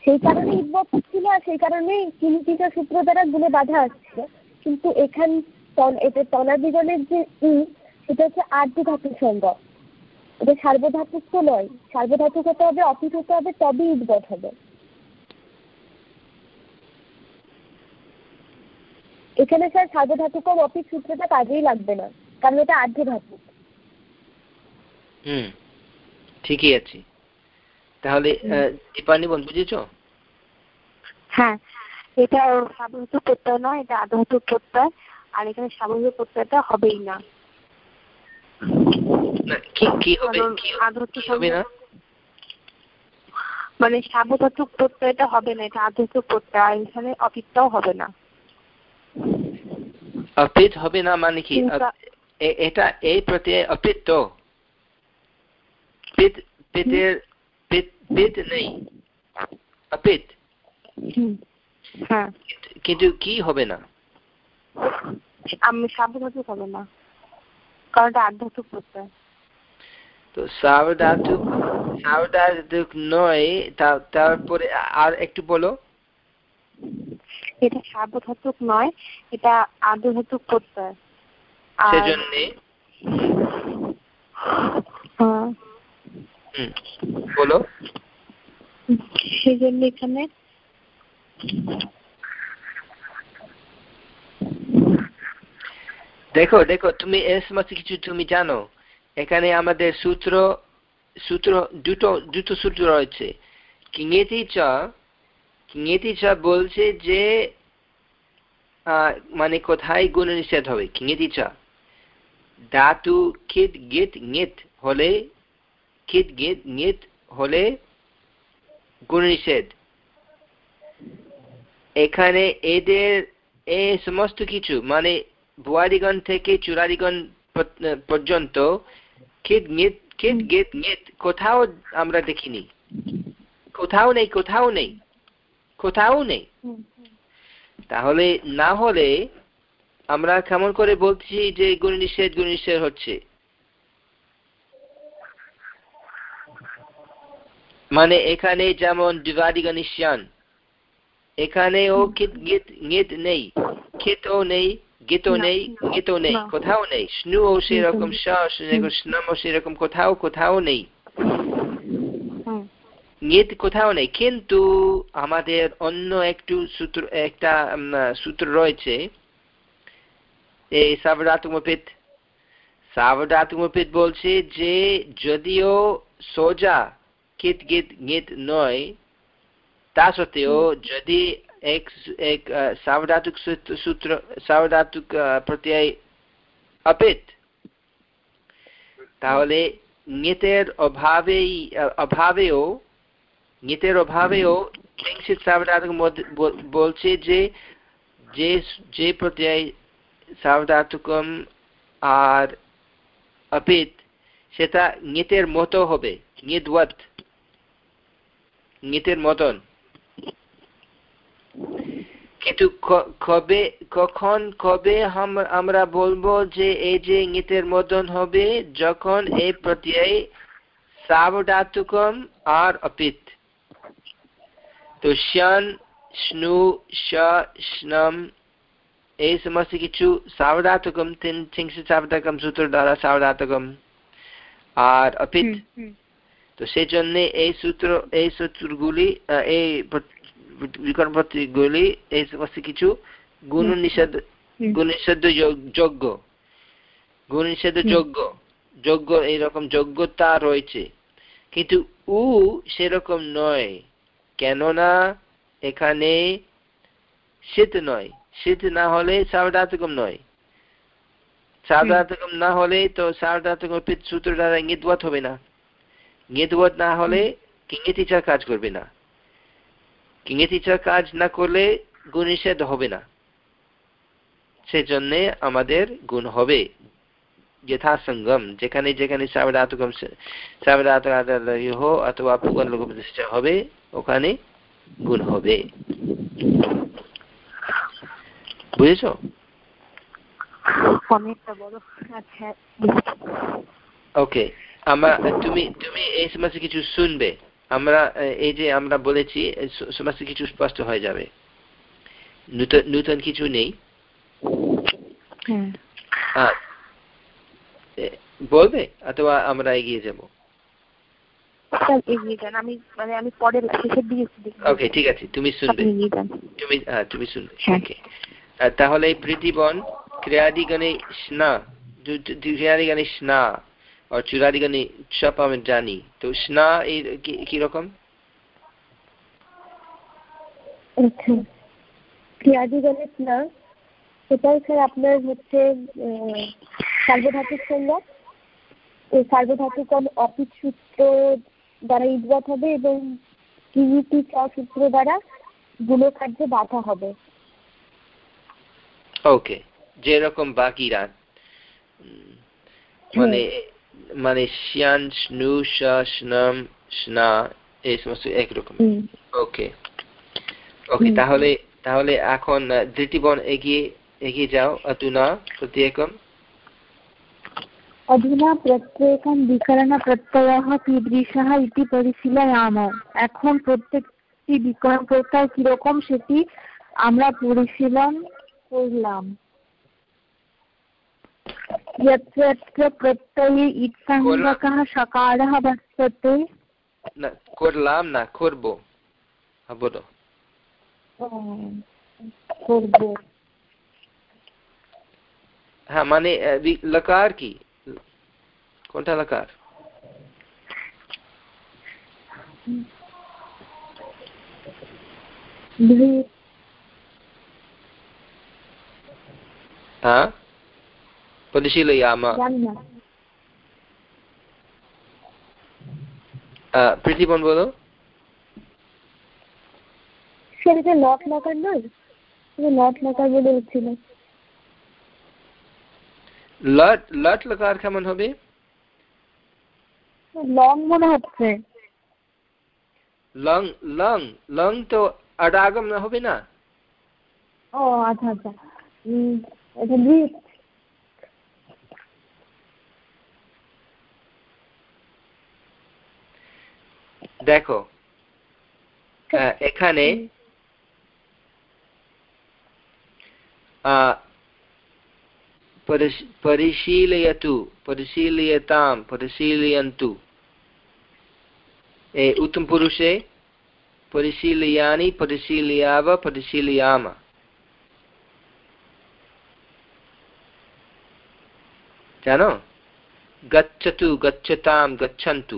সেই কারণে উদ্ভব হচ্ছিল আর সেই কারণেই কিঞ্চিত সূত্র দ্বারা গুণে বাধা আসছিল। কিন্তু এখান এটা তনাদিগণের যে ই, সেটা হচ্ছে আর্য ধাতুর সঙ্গ। এটা সার্বধাতুক তো নয়। সার্বধাতুক হতে হবে অপিট হতে হবে, তবেই উদ্গত হবে। এখানে স্যার সার্বধাতুক অপিট সূত্রটা কাজেই লাগবে না। কারণ এটা আর্য ধাতু হুম। ঠিকই আছে। তাহলে দীপানি দীপানিবন বুঝেছ? হ্যাঁ এটা সাবধাতু প্রত্যয় নয় এটা আধাতু প্রত্যয় আর এখানে স্বাভাবিক প্রত্যয়টা হবেই না। মানে সাবধাতুক প্রত্যয়টা হবে না এটা আধাতুক প্রত্যয় এখানে অপিতটাও হবে না। অপিত হবে না মানে কি? এটা এই প্রত্যয় অপিত তো? পিত পিতের পিত পিত নেই অপিত হ্যাঁ। কিন্তু কি হবে না? আমি সাবধাতুক হবে না। কারণ এটা আধ্যাত্মিক প্রত্যয়। তো সাবধাতুক সাবধাতুক নয় তারপরে আর একটু বলো। এটা সাবধাতুক নয় এটা আর্ধধাতুক প্রত্যয়। সেজন্য? হ্যাঁ। বলো। সেজন্য এখানে দেখো দেখো তুমি এর সমস্ত কিছু তুমি জানো। এখানে আমাদের সূত্র সূত্র দুটো দুটো সূত্র রয়েছে। কিঙেতি চ কিঙেতি চ বলছে যে মানে কোথায় গুণ নিষেধ হবে? কিঙেতি চ। ধাতু খিদ গীত গীত হলে খিদ গীত গীত হলে গুণ নিষেধ। এখানে এদের এই সমস্ত কিছু মানে বুয়ারিগণ থেকে চূড়ারিগণ পর্যন্ত খিদ গীত খিদ গীত গীত কোথাও আমরা দেখিনি। কোথাও নেই কোথাও নেই কোথাও নেই। তাহলে না হলে আমরা কেমন করে বলছি যে গুণ নিষেধ গুণ নিষেধ হচ্ছে? মানে এখানে যেমন দিবাদিগণিষ্যান এখানেও গীত গীত নেই খিতও নেই গীতও নেই গীতও নেই কোথাও নেই স্নুও সেরকম স্নমও সেরকম কোথাও কোথাও নেই। গীত কোথাও নেই কিন্তু আমাদের অন্য একটু সূত্র একটা সূত্র রয়েছে এই সাবধাতুমপিত সাবধাতুমপিত বলছে যে যদিও সোজা কিত গীত গীত নয় তা সত্ত্বেও যদি এক এক সাবধাতুক সূত্র সাবধাতুক প্রত্যয় অপিত তাহলে নিতের অভাবেই অভাবেও নিতের অভাবেও কিঞ্চিত সাবধাতুক বলছে যে যে যে প্রত্যয় সাবধাতুকম আর অপিত সেটা নিতের মতো হবে নিদওয়াত নিতের মতন। কিন্তু কবে, কখন, কবে আমরা বলব যে এই যে ইঙ্গিতের মতন হবে, যখন এই প্রত্যয় সাবধাতুকম আর অপিত। তো শন স্নু স্নম, এই সমস্ত কিছু সাবধাতুকম তিন সাবধাতকম সূত্র দ্বারা সাবধাতকম। আর অপিত? তো সেই জন্য এই সূত্র এই সূত্রগুলি এই বিকল্পগুলি এই সমস্ত কিছু গুণ নিষেধ গুণ নিষেধ যোগ্য। গুণ নিষেধ যোগ্য। যোগ্য এইরকম যোগ্যতা রয়েছে। কিন্তু উ সেরকম নয়। কেননা এখানে শীত নয়। শীত না হলে সাবধাতকম নয়। সাবধাতকম না হলে তো সাবধাতকম সূত্র দ্বারা ইঙ্গিতবত হবে না। ইঙ্গিতবত না হলে কিঙ্গিতিচার কাজ করবে না। কিঙ্গিতিচার কাজ না করলে গুণ নিষেধ হবে না। সেজন্য আমাদের গুণ হবে। যথাসঙ্গম যেখানে যেখানে সাবধাতুকম অথবা প্রতিষ্ঠা হবে ওখানে গুণ হবে। বুঝেছ? ওকে আমরা তুমি তুমি এই সমস্ত কিছু শুনবে। আমরা এই যে আমরা বলেছি সমস্ত কিছু স্পষ্ট হয়ে যাবে। নূতন কিছু নেই। বলবে? অথবা আমরা এগিয়ে যাব? মানে ওকে ঠিক আছে। তুমি শুনবে। তুমি হ্যাঁ তুমি শুনবে। ওকে। হ্যাঁ। তাহলে প্রীতিবন ক্রিয়াদিগণে স্না ক্রিয়াদিগণে স্না। আর চুরাদিগণে চপ আমি জানি। তো স্না এই কীরকম ক্রিয়াদিগণে স্না সেটাই স্যার আপনার হচ্ছে সার্বধাতুক সংজ্ঞা এই সার্বধাতুকম অপিত সূত্র দ্বারা ইদগত হবে এবং কিউটি চ সূত্র দ্বারা গুণকার্যে বাধা হবে। ওকে যেরকম বাকিরা। মানে মানে স্নু স্নম স্না এই সমস্ত একরকম ওকে। ওকে তাহলে তাহলে এখন ধৃতিবন এগিয়ে এগিয়ে যাও। অতুনা প্রত্যেকম অধুনা প্রত্যেকম বিকরণ প্রত্যয় কীদৃশः ইতি পরিশীলয়াম এখন প্রত্যেকটি বিকরণ প্রত্যয় কীরকম সেটি আমরা পরিশীলন করলাম। यत्र यत्र प्रत्यये इत्सङ्गकः सकारः वर्तते। न कुर्लां न कुर्बो अबुदो कुर्बो हाँ माने लकार की? कौन था लकार हाँ? परिशीलयाम প্রীতিপন বলো স্যার এটা লট লকার নয় লট লকার বলে হচ্ছিল লট লট লকার কেমন হবে লং মনে হচ্ছে লং লং লং তো আডাগম না হবে না ও আচ্ছা আচ্ছা এটা দেখো এখানে পরিশীলয়তু পরিশীলয়তাম পরিশীলয়ন্তু এই উত্তম পুরুষে পরিশীলয়ানি পরিশীলয়াব পরিশীলয়াম জানো গচ্ছতু গচ্ছতাম গচ্ছন্তু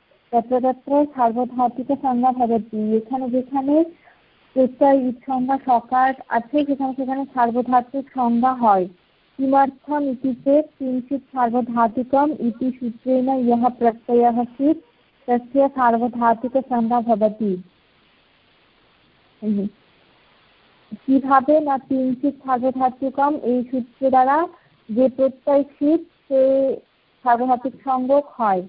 যত্রতত্র সার্বধাতুকসংজ্ঞা ভবতি এখানে যেখানে প্রত্যয় সংজ্ঞা সকার আছে, সেখানে সেখানে সার্বধাতিক সংজ্ঞা হয়। কিমার্থম ইতিতে কিঞ্চিত সার্বধাতিকম ইতি সূত্রেণ ইহা প্রত্যয় সিত তস্য সার্বধাতুকসংজ্ঞা ভবতি। কীভাবে না কিঞ্চিত সার্বধাতিকম এই সূত্র দ্বারা যে প্রত্যয় শীত সে সার্বধাতিক সংজ্ঞক হয়?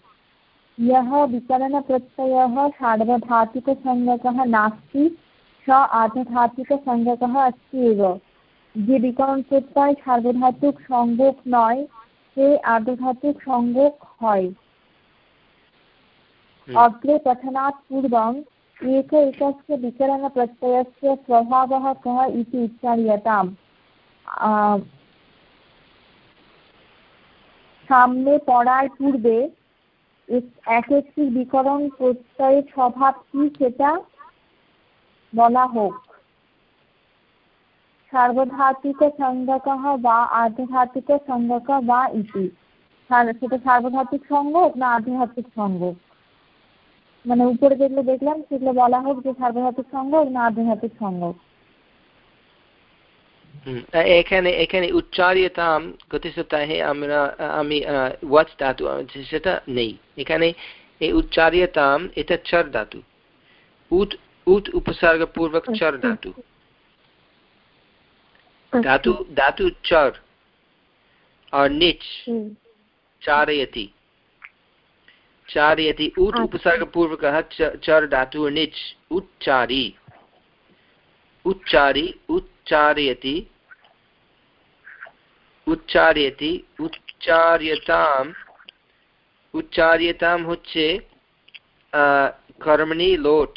यः विकरणप्रत्ययः সার্বধাতুকসংজ্ঞকः নাস্তি স আর্ধধাতুকসংজ্ঞকः अस्ति এব যে বিকরণ প্রত্যয় সার্বধাতুক সংযোগ নয় সে আর্ধধাতুক সংযোগ হয় अग्रे पठनात् पूर्वम् एक एकस्य विकरणप्रत्ययस्य स्वभावः कः इति उच्चार्यताम् সামনে পড়ার পূর্বে এক একটি বিকরণ প্রত্যয়ের স্বভাব কি সেটা বলা হোক। সার্বধাতুক সংজ্ঞক বা আর্ধধাতুক সংজ্ঞক বা ইতি। সেটা সার্বধাতুক সঙ্গ না আধ্যাত্মিক সঙ্গ মানে উপরে যেগুলো দেখলাম, সেগুলো বলা হোক যে সার্বধাতুক সঙ্গ না আধ্যাত্মিক সঙ্গ এখানে এখানে উচ্চারিয়তাম গত সপ্তাহে আমরা আমি ওয়াচ ধাতু সেটা নেই এখানে এই উচ্চারিয়তাম এটা চর ধাতু উট উট উপসর্গ পূর্বক চর ধাতু धातु धातु चर और निच चारयति चारयति उट उपसर्ग पूर्वकः चर धातु निच उच्चारी उच्चारी उच्चारयति উচ্চার্যতি উচ্চার্যতাম উচ্চার্যতাম হচ্ছে কর্মণি লোট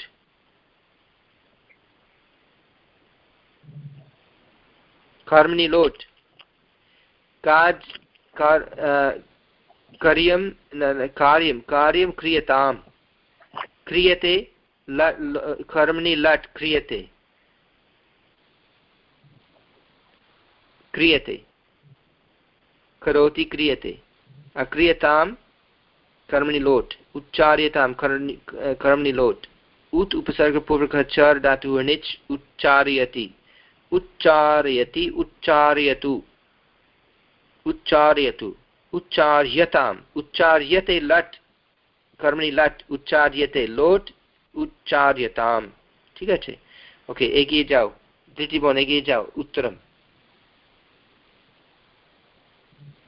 कर्मणि लोट् काज् कार्यं कार्यं कार्यं क्रियतां क्रियते कर्मणि लट् क्रियते क्रियते करोति क्रियते अक्रियतां कर्मणि लोट् उच्चार्यतां कर्मणि लोट् उत् उपसर्गपूर्वकः चर् धातुः णिच् उच्चार्यति उच्चारयति उच्चारयतु उच्चारयतु उच्चार्यताम् उच्चार्यते लट् কর্মণি লট উচ্চার্যতে লোট উচ্চার্যতাম ঠিক আছে ওকে এগিয়ে যাও দৃষ্টিবন এগিয়ে যাও উত্তরম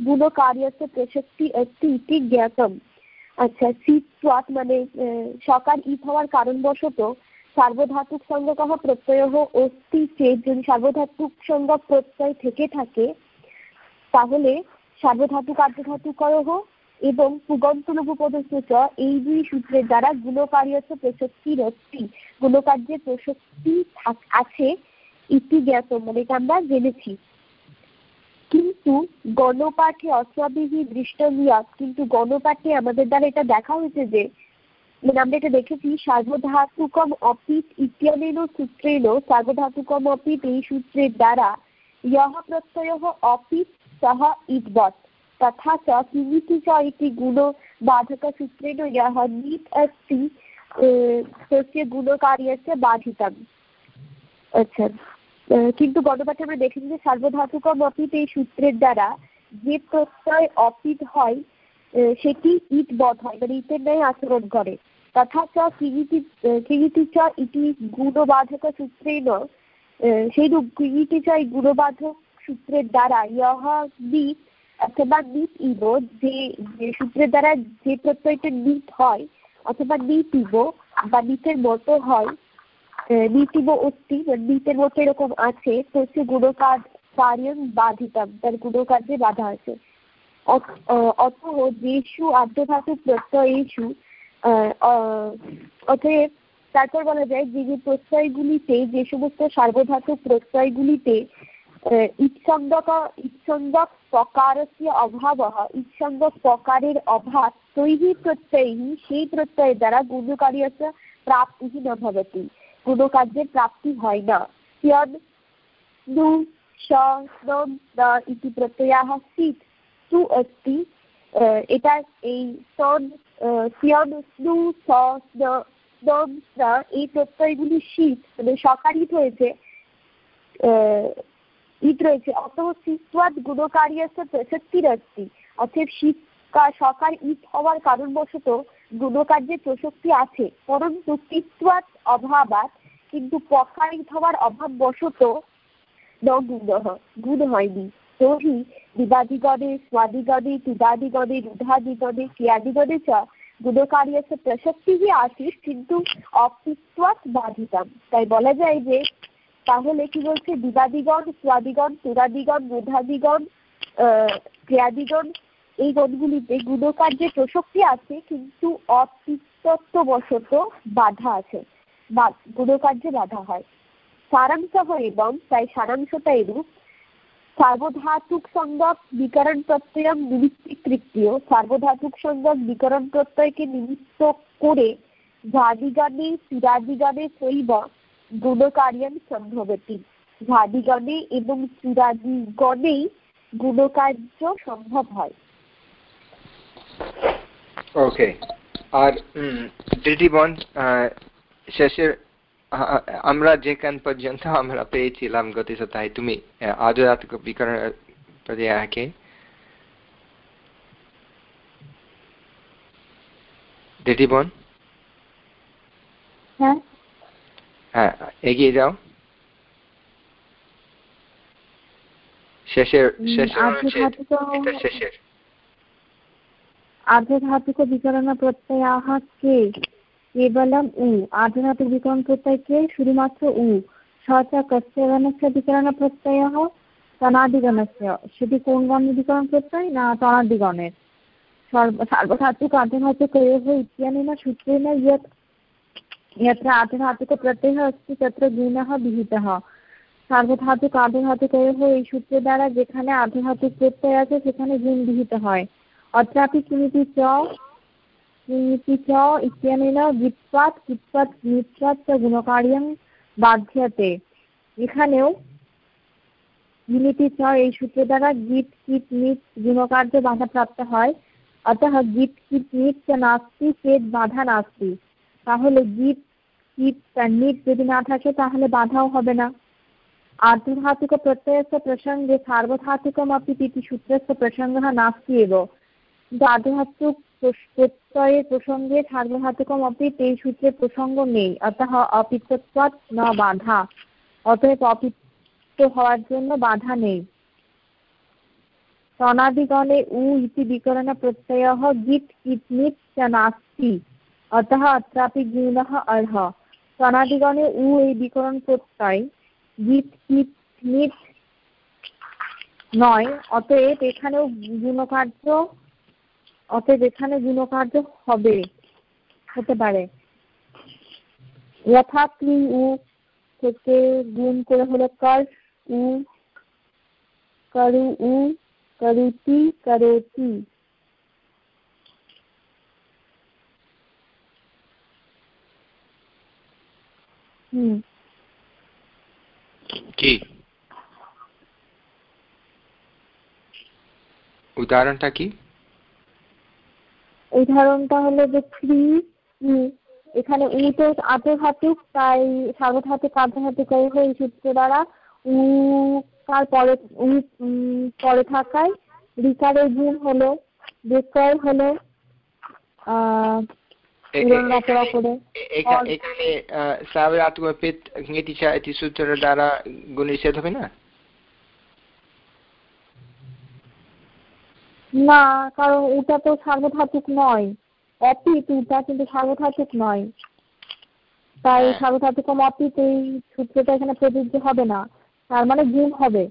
गुणकार्यस्य प्रसक्ति अस्ति इति জ্ঞাতম আচ্ছা সিত্বাৎ মানে সকার ঈদ হওয়ার কারণবশত সার্বধাতুক সংজ্ঞকহ প্রত্যয় অস্তি চেত যদি সার্বধাতুক সংজ্ঞক প্রত্যয় থেকে থাকে তাহলে সার্বধাতুক আর্ধধাতুকরহ এবং পুগন্ত লঘুপদস্য এই দুই সূত্রের দ্বারা গুণকার্যত প্রসক্তি রস্তি গুণকার্যের প্রসক্তি আছে ইতি জ্ঞাত মানে এটা আমরা জেনেছি কিন্তু গণপাঠে অস্বাবিহী দৃষ্টমিয়াত কিন্তু গণপাঠে আমাদের দ্বারা এটা দেখা হয়েছে যে মানে আমরা এটা দেখেছি সার্বধাতুকম অপিত ইত্যনেন সূত্রেণ সার্বধাতুকম অপিত এই সূত্রের দ্বারা ইহ প্রত্যয় অপিত সহ ইদবৎ তথা চ কিমিতি চ ইতি গুণ বাধক সূত্রেণ ইহ নিত अस्ति তস্য গুণকার্যস্য বাধিতম আচ্ছা কিন্তু গণপাঠে আমরা দেখেছি যে সার্বধাতুকম অপিত এই সূত্রের দ্বারা যে প্রত্যয় অপিত হয় সেটি ইট বধ হয় মানে ইটের ন্যায় আচরণ করে। তথা চ কিগিতি কিগিতি চ ইতি গুণবাধকসূত্রেণ সেইরূপ কিগিতি চ এই গুণবাধক সূত্রের দ্বারা ইহ নিট অথবা নিট ইব, যে সূত্রের দ্বারা যে প্রত্যয়টা নিট হয়, অথবা নিট ইব, বা নিটের মতো হয় নিটিব অস্তি নিটের মতো এরকম আছে তো হচ্ছে গুণকার কার্যম বাধিতাম, তার গুণকার্যে বাধা আছে। অত যেসু আর্ধধাতু প্রত্যয়েষু অতএব তারপর বলা যায়, যে যে প্রত্যয়গুলিতে, যে সমস্ত সার্বধাতুক প্রত্যয়গুলিতে ইৎসঙ্গক ইৎসঙ্গক প্রকারস্য অভাব ইৎসঙ্গক প্রকারের অভাব, তৈহি প্রত্যয়ী সেই প্রত্যয়ের দ্বারা গুণকার্যস্য প্রাপ্তি ন ভবতি গুণকার্যের প্রাপ্তি হয় না। সিয়ন নু ইতি প্রত্যয়াহ সিট তু অস্তি এটা এই সিয়ন স্নু এই প্রত্যয়গুলি শীত মানে সকার ঈদ হয়েছে ঈদ রয়েছে। অত শীতওয়াদ গুণকার্যস্য প্রসক্তির অস্তি। অর্থাৎ শীত সকার ঈদ হওয়ার কারণবশত গুণকার্যের প্রসক্তি আছে। পরন্তু তিত্বাত অভাবাত, কিন্তু পকারিত হওয়ার অভাব বশত ন গুণ হয়নি। তহি দিবাদিগণে স্বাদিগণে তুদাদিগণে রুধাদিগণে ক্রিয়াদিগণে চ গুণকার্যস্য প্রসক্তিই আসিস, কিন্তু অপিত্বাত বাধিতাম। তাই বলা যায় যে, তাহলে কি বলছে দিবাদিগণ স্বাদিগণ তুরাদিগণ রুধাদিগণ ক্রিয়াদিগণ, এই গণগুলিতে গুণকার্যের প্রসক্তি আছে, কিন্তু অপিত্বত্ব অতিত্ববশত বাধা আছে। গুণকার্যে বাধা হয়। সারাংশ এবং তাই সারাংশটা এরূপ। সার্বধাতুক সংজ্ঞক বিকরণ প্রত্যয় নিমিত্তিক তৃতীয় সার্বধাতুক সংজ্ঞক বিকরণ প্রত্যয়কে নিমিত্ত করে ঝাদিগণে চিরাদিগণে চৈব গুণকার্যম সম্ভবতী। ঝাদিগণে এবং চিরাদিগণেই গুণকার্য সম্ভব হয়। ওকে আর দৃঢ়িবন শেষের আমরা যেখান পর্যন্ত আমরা পেয়েছিলাম গত সপ্তাহে তুমি আজ বিকরণ বিকরণে দিদি বোন? হ্যাঁ। এগিয়ে যাও। শেষের শেষের। আধ্যাত্মিক বিকরণ প্রত্যয়াহ কে केवलम् उ आदिनतुर्विकरणप्रत्यये शुरुमात्र उ स च कस्य गणस्य विकरणप्रत्ययः तनादिगणस्य श्रुतिकोणगानिधिकरणप्रत्यय न तनादिगणेन सार्वधातुक आदिधातुकयोः इत्यनेन सूत्रेण यत् यत्र आदिधातुकप्रत्ययः अस्ति तत्र गुणः विहितः সার্বধাতুক আর্ধধাতুকয়োহ এই সূত্র দ্বারা যেখানে আর্ধধাতুক প্রত্যয় আছে সেখানে গুণ বিহিত হয় অত্রাপি কিমিতি চ किमिति च इत्यनेन গিৎপাত কিৎপাত নিৎপাত চ গুণকার্যং বাধ্যতে এখানেও গিমিতি চ এই সূত্র দ্বারা গীত কিট নিট গুণকার্য বাধা প্রাপ্ত হয় অতঃ গীত কিট নিট চ নাস্তি চেত বাধা নাস্তি তাহলে গীত কিট নিট যদি না থাকে তাহলে বাধাও হবে না आर्धधातुकप्रत्ययस्य प्रसङ्गे सार्वधातुकमपि इति सूत्रस्य प्रसङ्गः नास्ति एव আর্ধধাতুক প্রত্যয়ে প্রসঙ্গে সার্বধাতুকমপি এই সূত্রে প্রসঙ্গ নেই। অতঃ অপিত্তত্বাৎ ন বাধা। অতএব অপিত্ত হওয়ার জন্য বাধা নেই। তনাদিগণে উ ইতি বিকরণ প্রত্যয় গীত কিটনিট নাস্তি। অতঃ অত্রাপি গুণঃ অর্হ। তনাদিগণে উ এই বিকরণ প্রত্যয়। গীত কিটনিট নয়। অতএব এখানেও গুণকার্য অতএব এখানে গুণকার্য হবে, হতে পারে। যথাক্রি উ থেকে গুণ করে হলো কর উ, করু উ করুতি করতি হুম। কি? উদাহরণটা কি? উদাহরণটা হলো যে উ এখানে উ তো আর্ধধাতুক তাই সার্বধাতুক আর্ধধাতুক এই সূত্র দ্বারা উ তার পরে উ পরে থাকায় রিকারের গুণ হলো বিক্রয় হলো এখানে সাবরাত্মপিত নীতিশা ইতি সূত্রের দ্বারা গুণ নিষেধ হবে না? না কারণ ওটা তো সার্বধাতুক নয়। অপিত ওটা কিন্তু সার্বধাতুক নয়। তাই হ্যাঁ। সার্বধাতুকম অপিত এই সূত্রটা এখানে প্রযোজ্য হবে না। তার মানে গুণ হবে।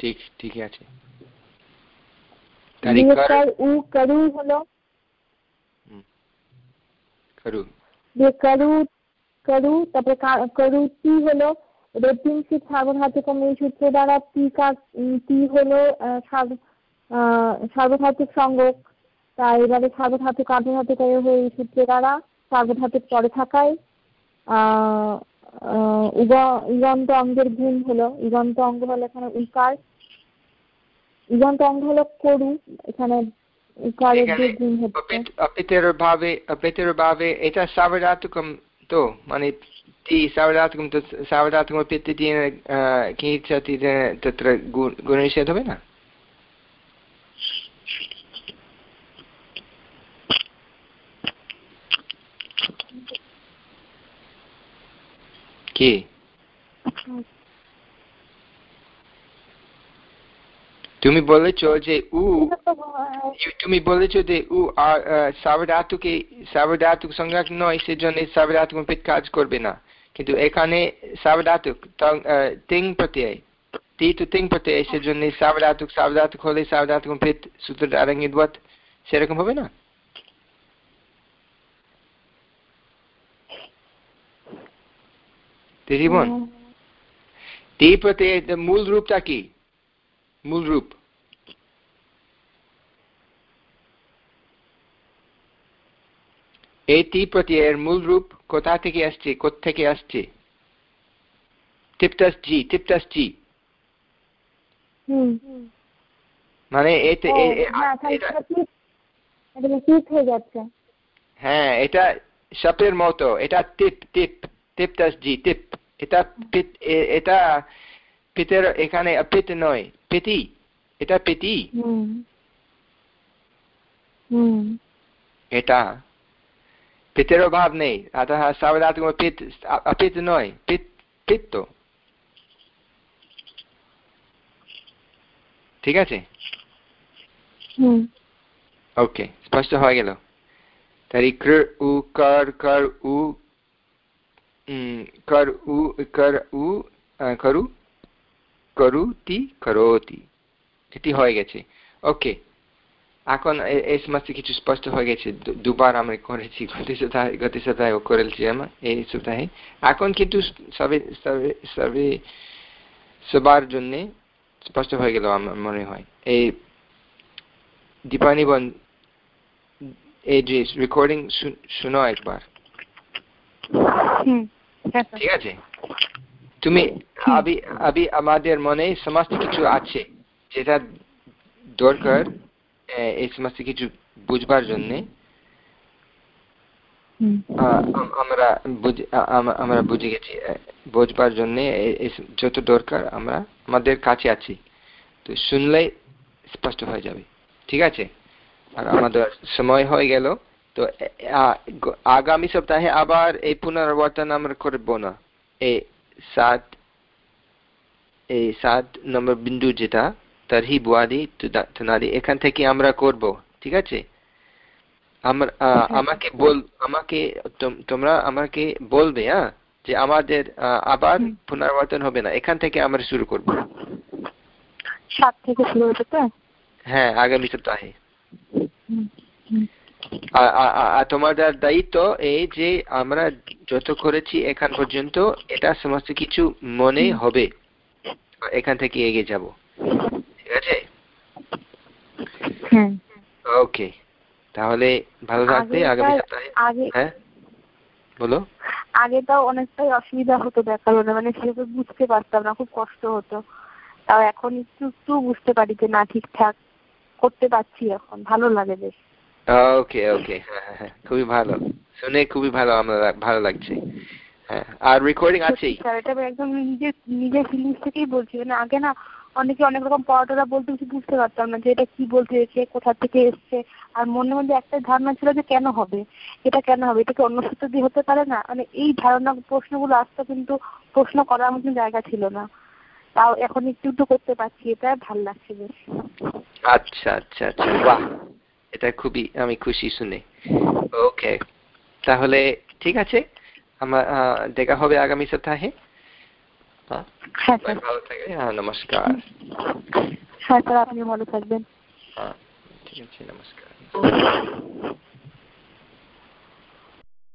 ঠিক ঠিক আছে। উ করু হলো? করু। করু করু তারপরে করুতি হলো? রেটিংসিক সার্বধাতুকম এই সূত্র দ্বারা টি টি হলো সার্বধাতুক সংযোগ। তাই এবারে সার্বধাতুক আর্ধধাতুক এই সূত্র দ্বারা সার্বধাতুক পরে থাকায় ইগন্ত অঙ্গের গুণ হলো ইগন্ত অঙ্গ হলো এখানে উকার। ইগন্ত অঙ্গ হলো করু এখানে উকারের যে গুণ হচ্ছে। অপিতের ভাবে অপিতের ভাবে এটা সার্বধাতুকম তো মানে ति सावधातुकं तत् सावधातुकमपि तेन किञ्चित् तत्र गुणनिषेधः হবে না কি তুমি বলেছো যে উ তুমি বলেছো যে উ সাবধাতুকে সাবধাতুক সংজ্ঞা নয় সেজন্য সাবধাতুক কাজ করবে না কিন্তু এখানে সাবধাতুক তিং প্রত্যয়। টি টু তিং প্রত্যয় সেজন্য সাবধাতুক সাবধাতুক হলে সাবধাতুক পিত সূত্র সেরকম হবে না? টি প্রত্যয় মূল রূপটা কি? মূল রূপ। এই টি প্রত্যয়ের মূল রূপ কোথা থেকে আসছে থেকে আসছে? টিপটাস জি টিপটাস জি মানে এতে হ্যাঁ এটা সাপের মতো এটা টিপ টিপ টিপটাস জি টিপ এটা এটা পিতের এখানে পিত নয় পেতি এটা পেতি এটা। পিতের অভাব নেই পিত অপিত নয় পিত পিত্ত ঠিক আছে? ওকে স্পষ্ট হয়ে গেল। তাহলে কৃ উ কর কর উ কর উ কর উ করু করুতি করোতি এটি হয়ে গেছে। ওকে এখন এই সমস্ত কিছু স্পষ্ট হয়ে গেছে। দুবার আমরা করেছি গত সপ্তাহে গত করেছি আমরা এই সপ্তাহে। এখন কিন্তু সবে সবে সবে সবার জন্য স্পষ্ট হয়ে গেল আমার মনে হয়। এই দীপানিবন এই যে রেকর্ডিং শুনো একবার। ঠিক আছে? তুমি আবি আবি আমাদের মনে সমস্ত কিছু আছে যেটা দরকার। এই সমস্ত কিছু বুঝবার জন্য আমরা আমরা বুঝে গেছি বুঝবার জন্য যত দরকার আমরা আমাদের কাছে আছি। তো শুনলে স্পষ্ট হয়ে যাবে ঠিক আছে? আর আমাদের সময় হয়ে গেল তো আগামী সপ্তাহে আবার এই পুনরাবর্তন আমরা করব না। এই সাত এই সাত নম্বর বিন্দু যেটা তারহি বুয়াদি তুনাদি এখান থেকে আমরা করব ঠিক আছে? আমরা আমাকে বল আমাকে তোমরা আমাকে বলবে হ্যাঁ যে আমাদের আবার পুনরাবর্তন হবে না এখান থেকে আমরা শুরু করব। সাত থেকে শুরু তো? হ্যাঁ আগামী সপ্তাহে। তোমাদের দায়িত্ব এই যে আমরা যত করেছি এখান পর্যন্ত এটা সমস্ত কিছু মনে হবে। এখান থেকে এগিয়ে যাব। ওকে তাহলে ভালো থাকবে আগামী সপ্তাহে। হ্যাঁ? বলো। আগে তাও অনেকটাই অসুবিধা হতো দেখার মানে সেভাবে বুঝতে পারতাম না খুব কষ্ট হতো। তাও এখন একটু একটু বুঝতে পারি যে না ঠিকঠাক করতে পারছি এখন ভালো লাগে বেশ। ওকে ওকে হ্যাঁ হ্যাঁ, হ্যাঁ খুবই ভালো। শুনে খুবই ভালো আমরা ভালো লাগছে। হ্যাঁ আর রেকর্ডিং আছে এটা একদম নিজের নিজের ফিলিংস থেকেই বলছি মানে আগে না অনেকে অনেক রকম পড়াটা বলতে কিছু বুঝতে পারতাম না যে এটা কি বলতে এসে কোথা থেকে এসছে। আর মনে মধ্যে একটা ধারণা ছিল যে কেন হবে? এটা কেন হবে? এটা কি অন্য সূত্র দিয়ে হতে পারে না? মানে এই ধারণা প্রশ্নগুলো আসতো কিন্তু প্রশ্ন করার মতন জায়গা ছিল না। তাও এখন একটু একটু করতে পারছি, এটা ভালো লাগছে বেশ। আচ্ছা আচ্ছা আচ্ছা। বাহ! এটা খুবই, আমি খুশি শুনে। ওকে তাহলে ঠিক আছে। আমার দেখা হবে আগামী সপ্তাহে। হ্যাঁ, হ্যাঁ ভালো থাকবে হ্যাঁ নমস্কার। হ্যাঁ স্যার আপনি ভালো থাকবেন। হ্যাঁ ঠিক আছে নমস্কার।